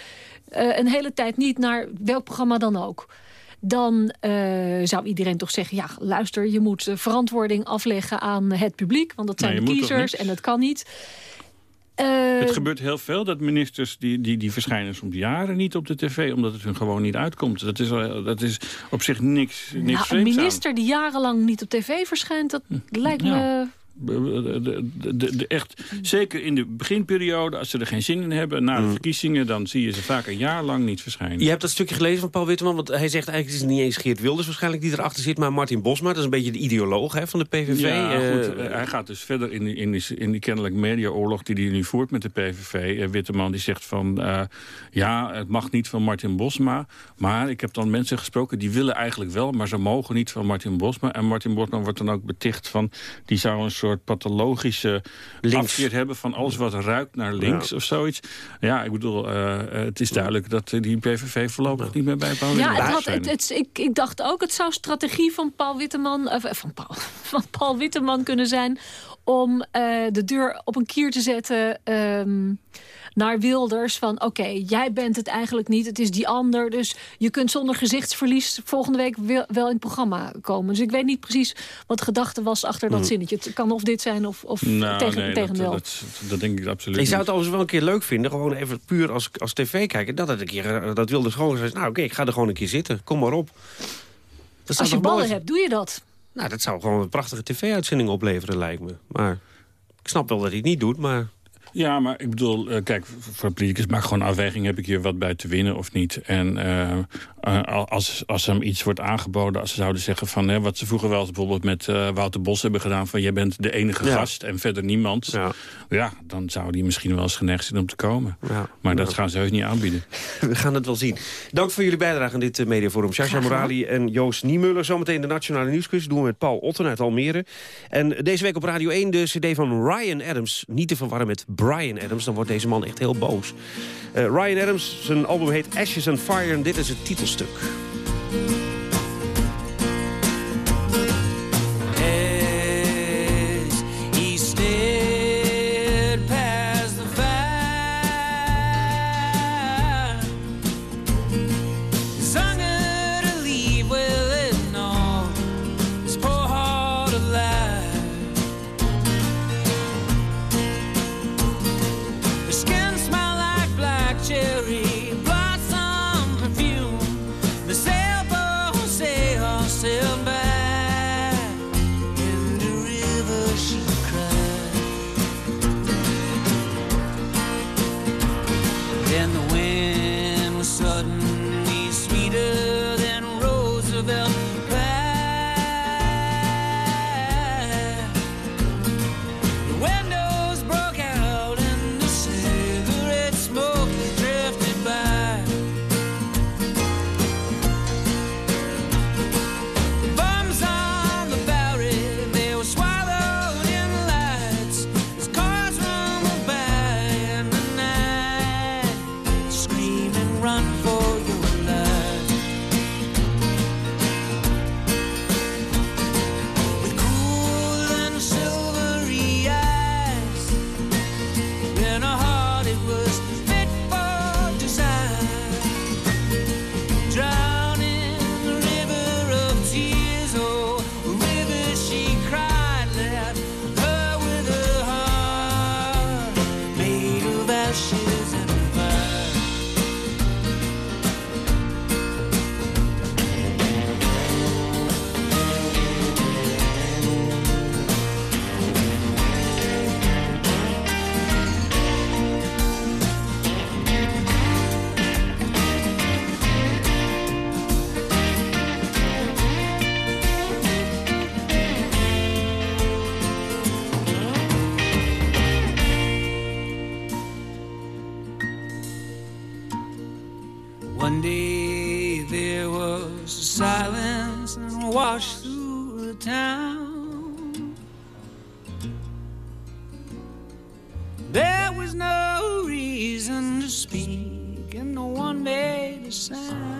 uh, een hele tijd niet naar welk programma dan ook... dan zou iedereen toch zeggen... ja, luister, je moet verantwoording afleggen aan het publiek... want dat zijn de kiezers en dat kan niet... Uh, het gebeurt heel veel dat ministers die, die, die verschijnen soms jaren niet op de tv... omdat het hun gewoon niet uitkomt. Dat is, dat is op zich niks, niks nou, Een minister die jarenlang niet op tv verschijnt, dat hm. lijkt me... De, de, de, echt, zeker in de beginperiode, als ze er geen zin in hebben... na de mm. verkiezingen, dan zie je ze vaak een jaar lang niet verschijnen. Je hebt dat stukje gelezen van Paul Witteman, want hij zegt eigenlijk... het is niet eens Geert Wilders waarschijnlijk die erachter zit... maar Martin Bosma, dat is een beetje de ideoloog hè, van de PVV. Ja, goed, uh, hij gaat dus verder in die, in die, in die kennelijk mediaoorlog... die hij nu voert met de PVV. Uh, Witteman die zegt van... Ja, het mag niet van Martin Bosma... maar ik heb dan mensen gesproken die willen eigenlijk wel... maar ze mogen niet van Martin Bosma. En Martin Bosma wordt dan ook beticht van... die zou een soort pathologische links. hebben van alles wat ruikt naar links of zoiets. Ja, ik bedoel, uh, het is duidelijk dat die PVV voorlopig niet meer bij Paul Ja, het had, het, het, ik, ik dacht ook, het zou strategie van Paul Witteman, uh, van, Paul, <laughs> van Paul Witteman kunnen zijn om uh, de deur op een kier te zetten... Um, naar Wilders van... oké, okay, jij bent het eigenlijk niet, het is die ander. Dus je kunt zonder gezichtsverlies volgende week wel in het programma komen. Dus ik weet niet precies wat de gedachte was achter dat mm. zinnetje. Het kan of dit zijn of, of nou, tegen, nee, tegendeel. Dat, dat, dat, denk ik absoluut Je zou het overigens wel een keer leuk vinden, gewoon even puur als, als tv kijken... dat het een keer, eh, dat Wilders gewoon zegt, nou oké, okay, ik ga er gewoon een keer zitten. Kom maar op. Dat als je ballen mooi... hebt, doe je dat. Nou, dat zou gewoon een prachtige tv-uitzending opleveren, lijkt me. Maar ik snap wel dat hij het niet doet, maar... Ja, maar ik bedoel, uh, kijk, voor politicus maak gewoon afweging... heb ik hier wat bij te winnen of niet. En uh, uh, als, als hem iets wordt aangeboden, als ze zouden zeggen van... Hè, wat ze vroeger wel eens bijvoorbeeld met Wouter Bos hebben gedaan... van jij bent de enige ja. gast en verder niemand. Ja. ja. dan zou die misschien wel eens geneigd zijn om te komen. Ja. Maar dat gaan ze heus niet aanbieden. <laughs> We gaan het wel zien. Dank voor jullie bijdrage aan dit mediaforum. Shasha Morali en Joost Niemuller. Zometeen de Nationale Nieuwsquiz doen we met Paul Otten uit Almere. En deze week op Radio 1 de cd van Ryan Adams. Niet te verwarren met Brian Adams, dan wordt deze man echt heel boos. Uh, Ryan Adams, zijn album heet Ashes and Fire en dit is het titelstuk. Made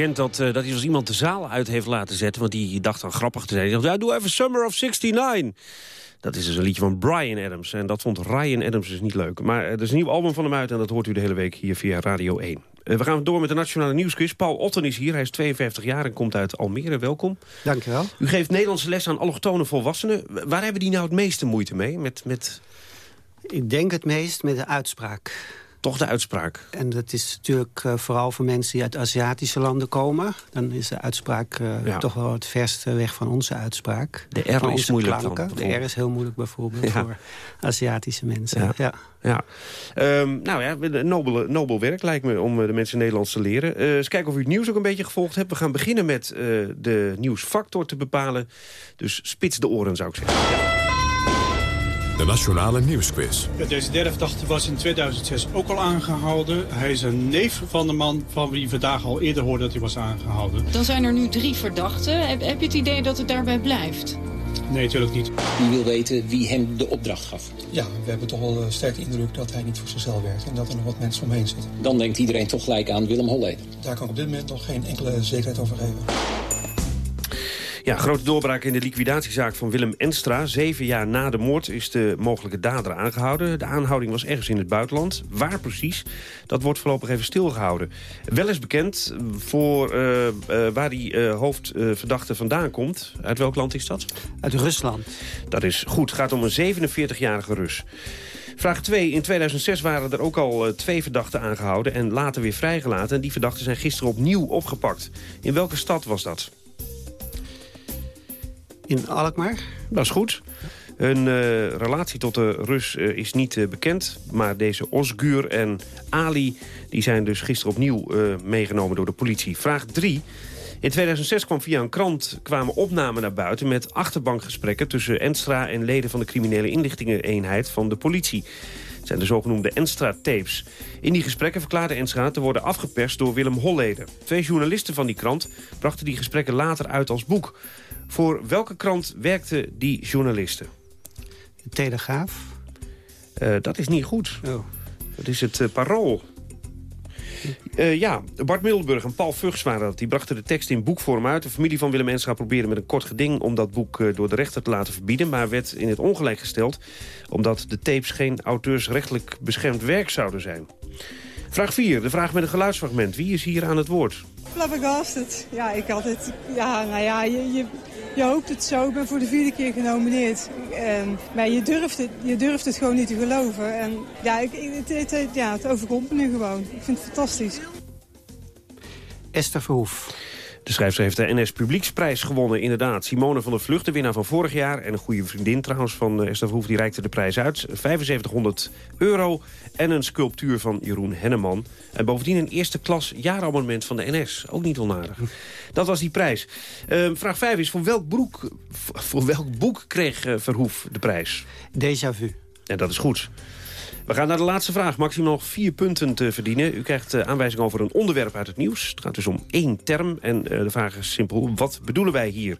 bekend dat, uh, dat hij als iemand de zaal uit heeft laten zetten. Want die dacht dan grappig te zijn. Hij dacht, ja, doe even Summer of 69. Dat is dus een liedje van Brian Adams. En dat vond Ryan Adams dus niet leuk. Maar er is een nieuw album van hem uit en dat hoort u de hele week hier via Radio 1. Uh, we gaan door met de Nationale Nieuwsquiz. Paul Otten is hier. Hij is 52 jaar en komt uit Almere. Welkom. Dank je wel. U geeft Nederlandse les aan allochtone volwassenen. Waar hebben die nou het meeste moeite mee? Met, met... Ik denk het meest met de uitspraak. Toch de uitspraak. En dat is natuurlijk uh, vooral voor mensen die uit Aziatische landen komen. Dan is de uitspraak uh, ja. toch wel het verste weg van onze uitspraak. De R van is moeilijk. De R is heel moeilijk bijvoorbeeld ja. voor Aziatische mensen. Ja. ja. ja. Um, nou ja, nobel, nobel werk lijkt me om de mensen Nederlands te leren. Uh, eens kijken of u het nieuws ook een beetje gevolgd hebt. We gaan beginnen met de nieuwsfactor te bepalen. Dus spits de oren zou ik zeggen. De Nationale Nieuwsquiz. Deze derde verdachte was in 2006 ook al aangehouden. Hij is een neef van de man van wie vandaag al eerder hoorde dat hij was aangehouden. Dan zijn er nu drie verdachten. Heb, heb je het idee dat het daarbij blijft? Nee, natuurlijk niet. U wil weten wie hem de opdracht gaf? Ja, we hebben toch wel sterk de indruk dat hij niet voor zichzelf werkt... en dat er nog wat mensen omheen zitten. Dan denkt iedereen toch gelijk aan Willem Holleder. Daar kan ik op dit moment nog geen enkele zekerheid over geven. Ja, grote doorbraak in de liquidatiezaak van Willem Enstra. Zeven jaar na de moord is de mogelijke dader aangehouden. De aanhouding was ergens in het buitenland. Waar precies? Dat wordt voorlopig even stilgehouden. Wel is bekend voor uh, uh, waar die uh, hoofdverdachte vandaan komt. Uit welk land is dat? Uit Rusland. Dat is goed. Het gaat om een 47-jarige Rus. Vraag 2. In 2006 waren er ook al twee verdachten aangehouden... en later weer vrijgelaten. En die verdachten zijn gisteren opnieuw opgepakt. In welke stad was dat? In Alkmaar. Dat is goed. Hun uh, relatie tot de Rus uh, is niet uh, bekend. Maar deze Osgur en Ali die zijn dus gisteren opnieuw meegenomen door de politie. Vraag 3. In 2006 kwam via een krant kwamen opnamen naar buiten... met achterbankgesprekken tussen Enstra en leden van de criminele inlichtingeneenheid van de politie. Het zijn de zogenoemde Enstra-tapes. In die gesprekken verklaarde Enstra te worden afgeperst door Willem Holleder. Twee journalisten van die krant brachten die gesprekken later uit als boek. Voor welke krant werkten die journalisten? De Telegraaf. Uh, dat is niet goed. Oh. Dat is het uh, Parool. Uh, ja, Bart Middelburg en Paul Vugs waren dat. Die brachten de tekst in boekvorm uit. De familie van Willem Enstra probeerde met een kort geding... om dat boek door de rechter te laten verbieden... maar werd in het ongelijk gesteld... omdat de tapes geen auteursrechtelijk beschermd werk zouden zijn. Vraag 4, de vraag met een geluidsfragment. Wie is hier aan het woord? Flabbergasted. Ja, ik had het... Ja, nou ja, je, je, je hoopt het zo. Ik ben voor de vierde keer genomineerd. En, maar je durft, het, je durft het gewoon niet te geloven. En ja, ik, het, ja, het overkomt me nu gewoon. Ik vind het fantastisch. Esther Verhoef. De schrijfster heeft de NS Publieksprijs gewonnen, inderdaad. Simone van der Vlucht, de winnaar van vorig jaar... en een goede vriendin trouwens van Esther Verhoef, die reikte de prijs uit. 7500 euro en een sculptuur van Jeroen Henneman. En bovendien een eerste klas jaarabonnement van de NS. Ook niet onaardig. Dat was die prijs. Uh, vraag 5 is, voor welk, broek, voor welk boek kreeg uh, Verhoef de prijs? Déjà vu. En dat is goed. We gaan naar de laatste vraag. Maximaal nog vier punten te verdienen. U krijgt uh, aanwijzing over een onderwerp uit het nieuws. Het gaat dus om één term. En uh, de vraag is simpel. Wat bedoelen wij hier?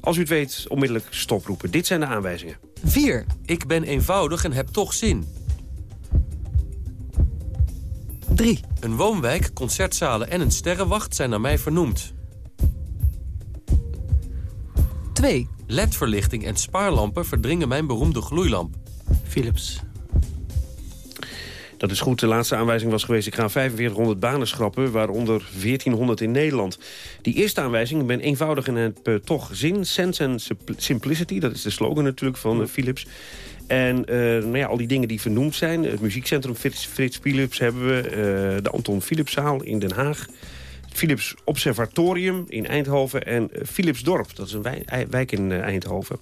Als u het weet, onmiddellijk stoproepen. Dit zijn de aanwijzingen. 4. Ik ben eenvoudig en heb toch zin. 3. Een woonwijk, concertzalen en een sterrenwacht zijn naar mij vernoemd. 2. LED-verlichting en spaarlampen verdringen mijn beroemde gloeilamp. Philips. Dat is goed. De laatste aanwijzing was geweest... ik ga 4500 banen schrappen, waaronder 1400 in Nederland. Die eerste aanwijzing, ben eenvoudig en heb uh, toch zin. Sense and Simplicity, dat is de slogan natuurlijk van uh, Philips. En uh, nou ja, al die dingen die vernoemd zijn. Het muziekcentrum Frits, Philips hebben we. de Anton Philipszaal in Den Haag. Philips Observatorium in Eindhoven. En Philips Dorp, dat is een wijk in Eindhoven.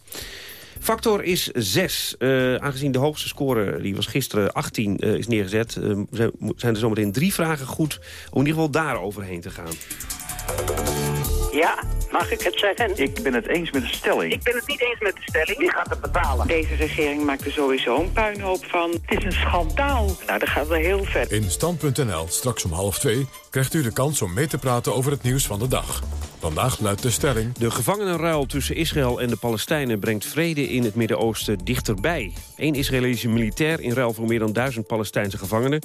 Factor is 6. Uh, eh, aangezien de hoogste score, die was gisteren 18, uh, eh, is neergezet... Uh, zijn er zometeen drie vragen goed om in ieder geval daar overheen te gaan. Ja, mag ik het zeggen? Ik ben het eens met de stelling. Ik ben het niet eens met de stelling. Wie gaat het betalen? Deze regering maakt er sowieso een puinhoop van. Het is een schandaal. Nou, dat gaat wel heel ver. In Stand.nl, straks om half twee, krijgt u de kans om mee te praten over het nieuws van de dag. Vandaag luidt de stelling... De gevangenenruil tussen Israël en de Palestijnen brengt vrede in het Midden-Oosten dichterbij. Eén Israëlische militair in ruil voor meer dan duizend Palestijnse gevangenen.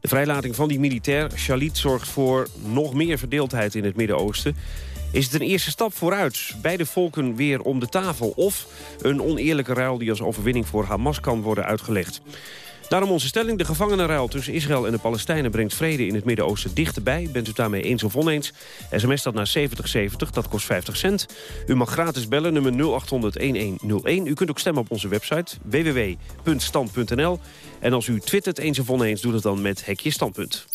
De vrijlating van die militair, Shalit, zorgt voor nog meer verdeeldheid in het Midden-Oosten. Is het een eerste stap vooruit? Beide volken weer om de tafel? Of een oneerlijke ruil die als overwinning voor Hamas kan worden uitgelegd? Daarom onze stelling. De gevangenenruil tussen Israël en de Palestijnen... brengt vrede in het Midden-Oosten dichterbij. Bent u daarmee eens of oneens? SMS dat naar 7070, dat kost 50 cent. U mag gratis bellen, nummer 0800-1101. U kunt ook stemmen op onze website www.stand.nl. En als u twittert eens of oneens, doe dat dan met Hekje Standpunt.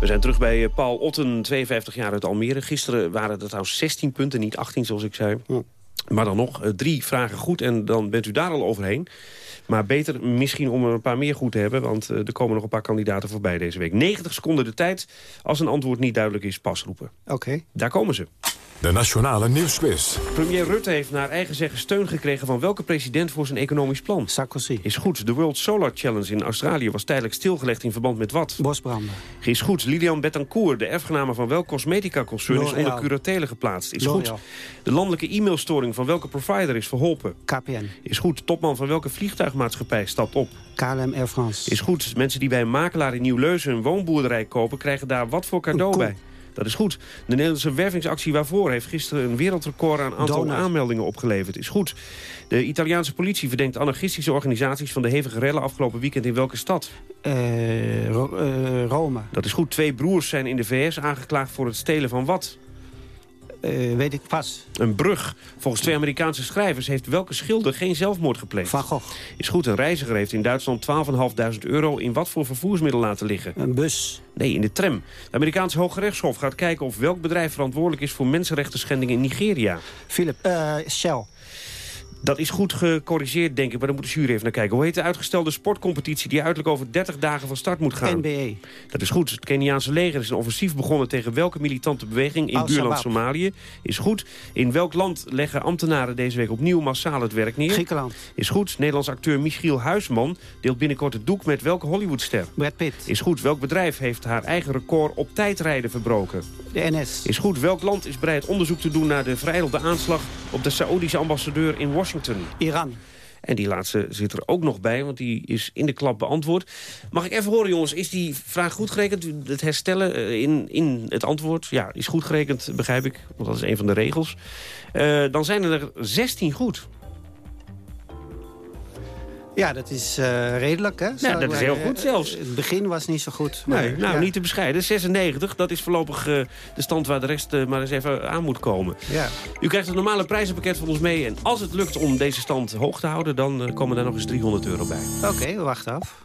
We zijn terug bij eh, Paul Otten, 52 jaar uit Almere. Gisteren waren het trouwens 16 punten, niet 18 zoals ik zei. Hm. Maar dan nog, eh, drie vragen goed en dan bent u daar al overheen. Maar beter misschien om er een paar meer goed te hebben... want eh, er komen nog een paar kandidaten voorbij deze week. 90 seconden de tijd. Als een antwoord niet duidelijk is, pas roepen. Oké. Daar komen ze. De Nationale Nieuwsquiz. Premier Rutte heeft naar eigen zeggen steun gekregen... van welke president voor zijn economisch plan? Sarkozy. Is goed. De World Solar Challenge in Australië was tijdelijk stilgelegd... in verband met wat? Bosbranden. Is goed. Lilian Bettencourt, de erfgename van welk cosmetica-concern... is onder curatele geplaatst. Is goed. De landelijke e-mailstoring van welke provider is verholpen? KPN. Is goed. Topman van welke vliegtuigmaatschappij stapt op? KLM Air France. Is goed. Mensen die bij een makelaar in Nieuw-Leuzen een woonboerderij kopen... krijgen daar wat voor cadeau bij? Dat is goed. De Nederlandse wervingsactie waarvoor heeft gisteren een wereldrecord aan aantal aanmeldingen opgeleverd. Is goed. De Italiaanse politie verdenkt anarchistische organisaties van de hevige rellen afgelopen weekend in welke stad? Uh, Rome. Dat is goed. Twee broers zijn in de VS aangeklaagd voor het stelen van wat? Uh, weet ik pas. Een brug. Volgens twee Amerikaanse schrijvers heeft welke schilder geen zelfmoord gepleegd? Van Gogh. Is goed. Een reiziger heeft in Duitsland 12.500 euro in wat voor vervoersmiddel laten liggen? Een bus. Nee, in de tram. Het Amerikaanse Hoge Rechtshof gaat kijken of welk bedrijf verantwoordelijk is voor mensenrechten schendingen in Nigeria. Philip, uh, Shell. Dat is goed gecorrigeerd, denk ik, maar dan moet de jury even naar kijken. Hoe heet de uitgestelde sportcompetitie die uiterlijk over 30 dagen van start moet gaan? NBE. Dat is goed. Het Keniaanse leger is een offensief begonnen tegen welke militante beweging in buurland Somalië? Is goed. In welk land leggen ambtenaren deze week opnieuw massaal het werk neer? Griekenland. Is goed. Nederlands acteur Michiel Huisman deelt binnenkort het doek met welke Hollywoodster? Brad Pitt. Is goed. Welk bedrijf heeft haar eigen record op tijdrijden verbroken? De NS. Is goed. Welk land is bereid onderzoek te doen naar de verijdelde aanslag op de Saoedische ambassadeur in Washington? Iran. En die laatste zit er ook nog bij, want die is in de klap beantwoord. Mag ik even horen, jongens, is die vraag goed gerekend? Het herstellen eh, in, in het antwoord, ja, is goed gerekend, begrijp ik. Want dat is een van de regels. Uh, dan zijn er 16 goed. Ja, dat is uh, redelijk, hè? Ja, dat is heel goed zelfs. Het begin was niet zo goed. Maar, nee, nou, niet te bescheiden. 96, dat is voorlopig uh, de stand waar de rest uh, maar eens even aan moet komen. Ja. U krijgt het normale prijzenpakket van ons mee. En als het lukt om deze stand hoog te houden... dan komen daar nog eens 300 euro bij. Oké, okay, we wachten af.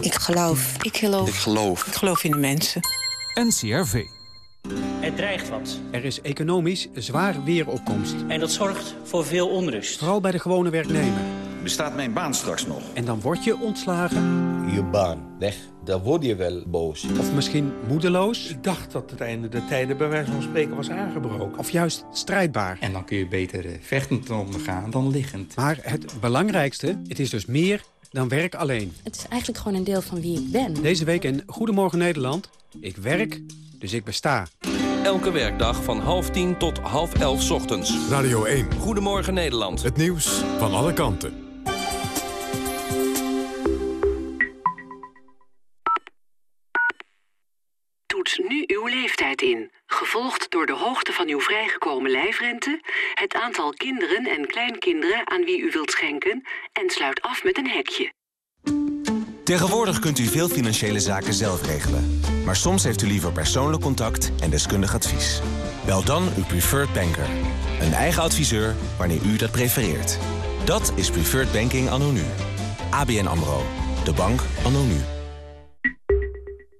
Ik geloof. Ik geloof. Ik geloof. Ik geloof in de mensen. NCRV. Het dreigt wat. Er is economisch zwaar weeropkomst. En dat zorgt voor veel onrust. Vooral bij de gewone werknemer. Bestaat mijn baan straks nog? En dan word je ontslagen. Je baan weg, daar word je wel boos. Of misschien moedeloos. Ik dacht dat het einde der tijden bij wijze van spreken was aangebroken. Of juist strijdbaar. En dan kun je beter eh, vechtend ondergaan dan liggend. Maar het belangrijkste, het is dus meer dan werk alleen. Het is eigenlijk gewoon een deel van wie ik ben. Deze week in Goedemorgen Nederland. Ik werk, dus ik besta. Elke werkdag van half tien tot half elf ochtends. Radio 1. Goedemorgen Nederland. Het nieuws van alle kanten. Toets nu uw leeftijd in, gevolgd door de hoogte van uw vrijgekomen lijfrente, het aantal kinderen en kleinkinderen aan wie u wilt schenken en sluit af met een hekje. Tegenwoordig kunt u veel financiële zaken zelf regelen. Maar soms heeft u liever persoonlijk contact en deskundig advies. Bel dan uw preferred banker. Een eigen adviseur wanneer u dat prefereert. Dat is Preferred Banking anno nu. ABN AMRO. De bank anno nu.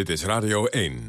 Dit is Radio 1.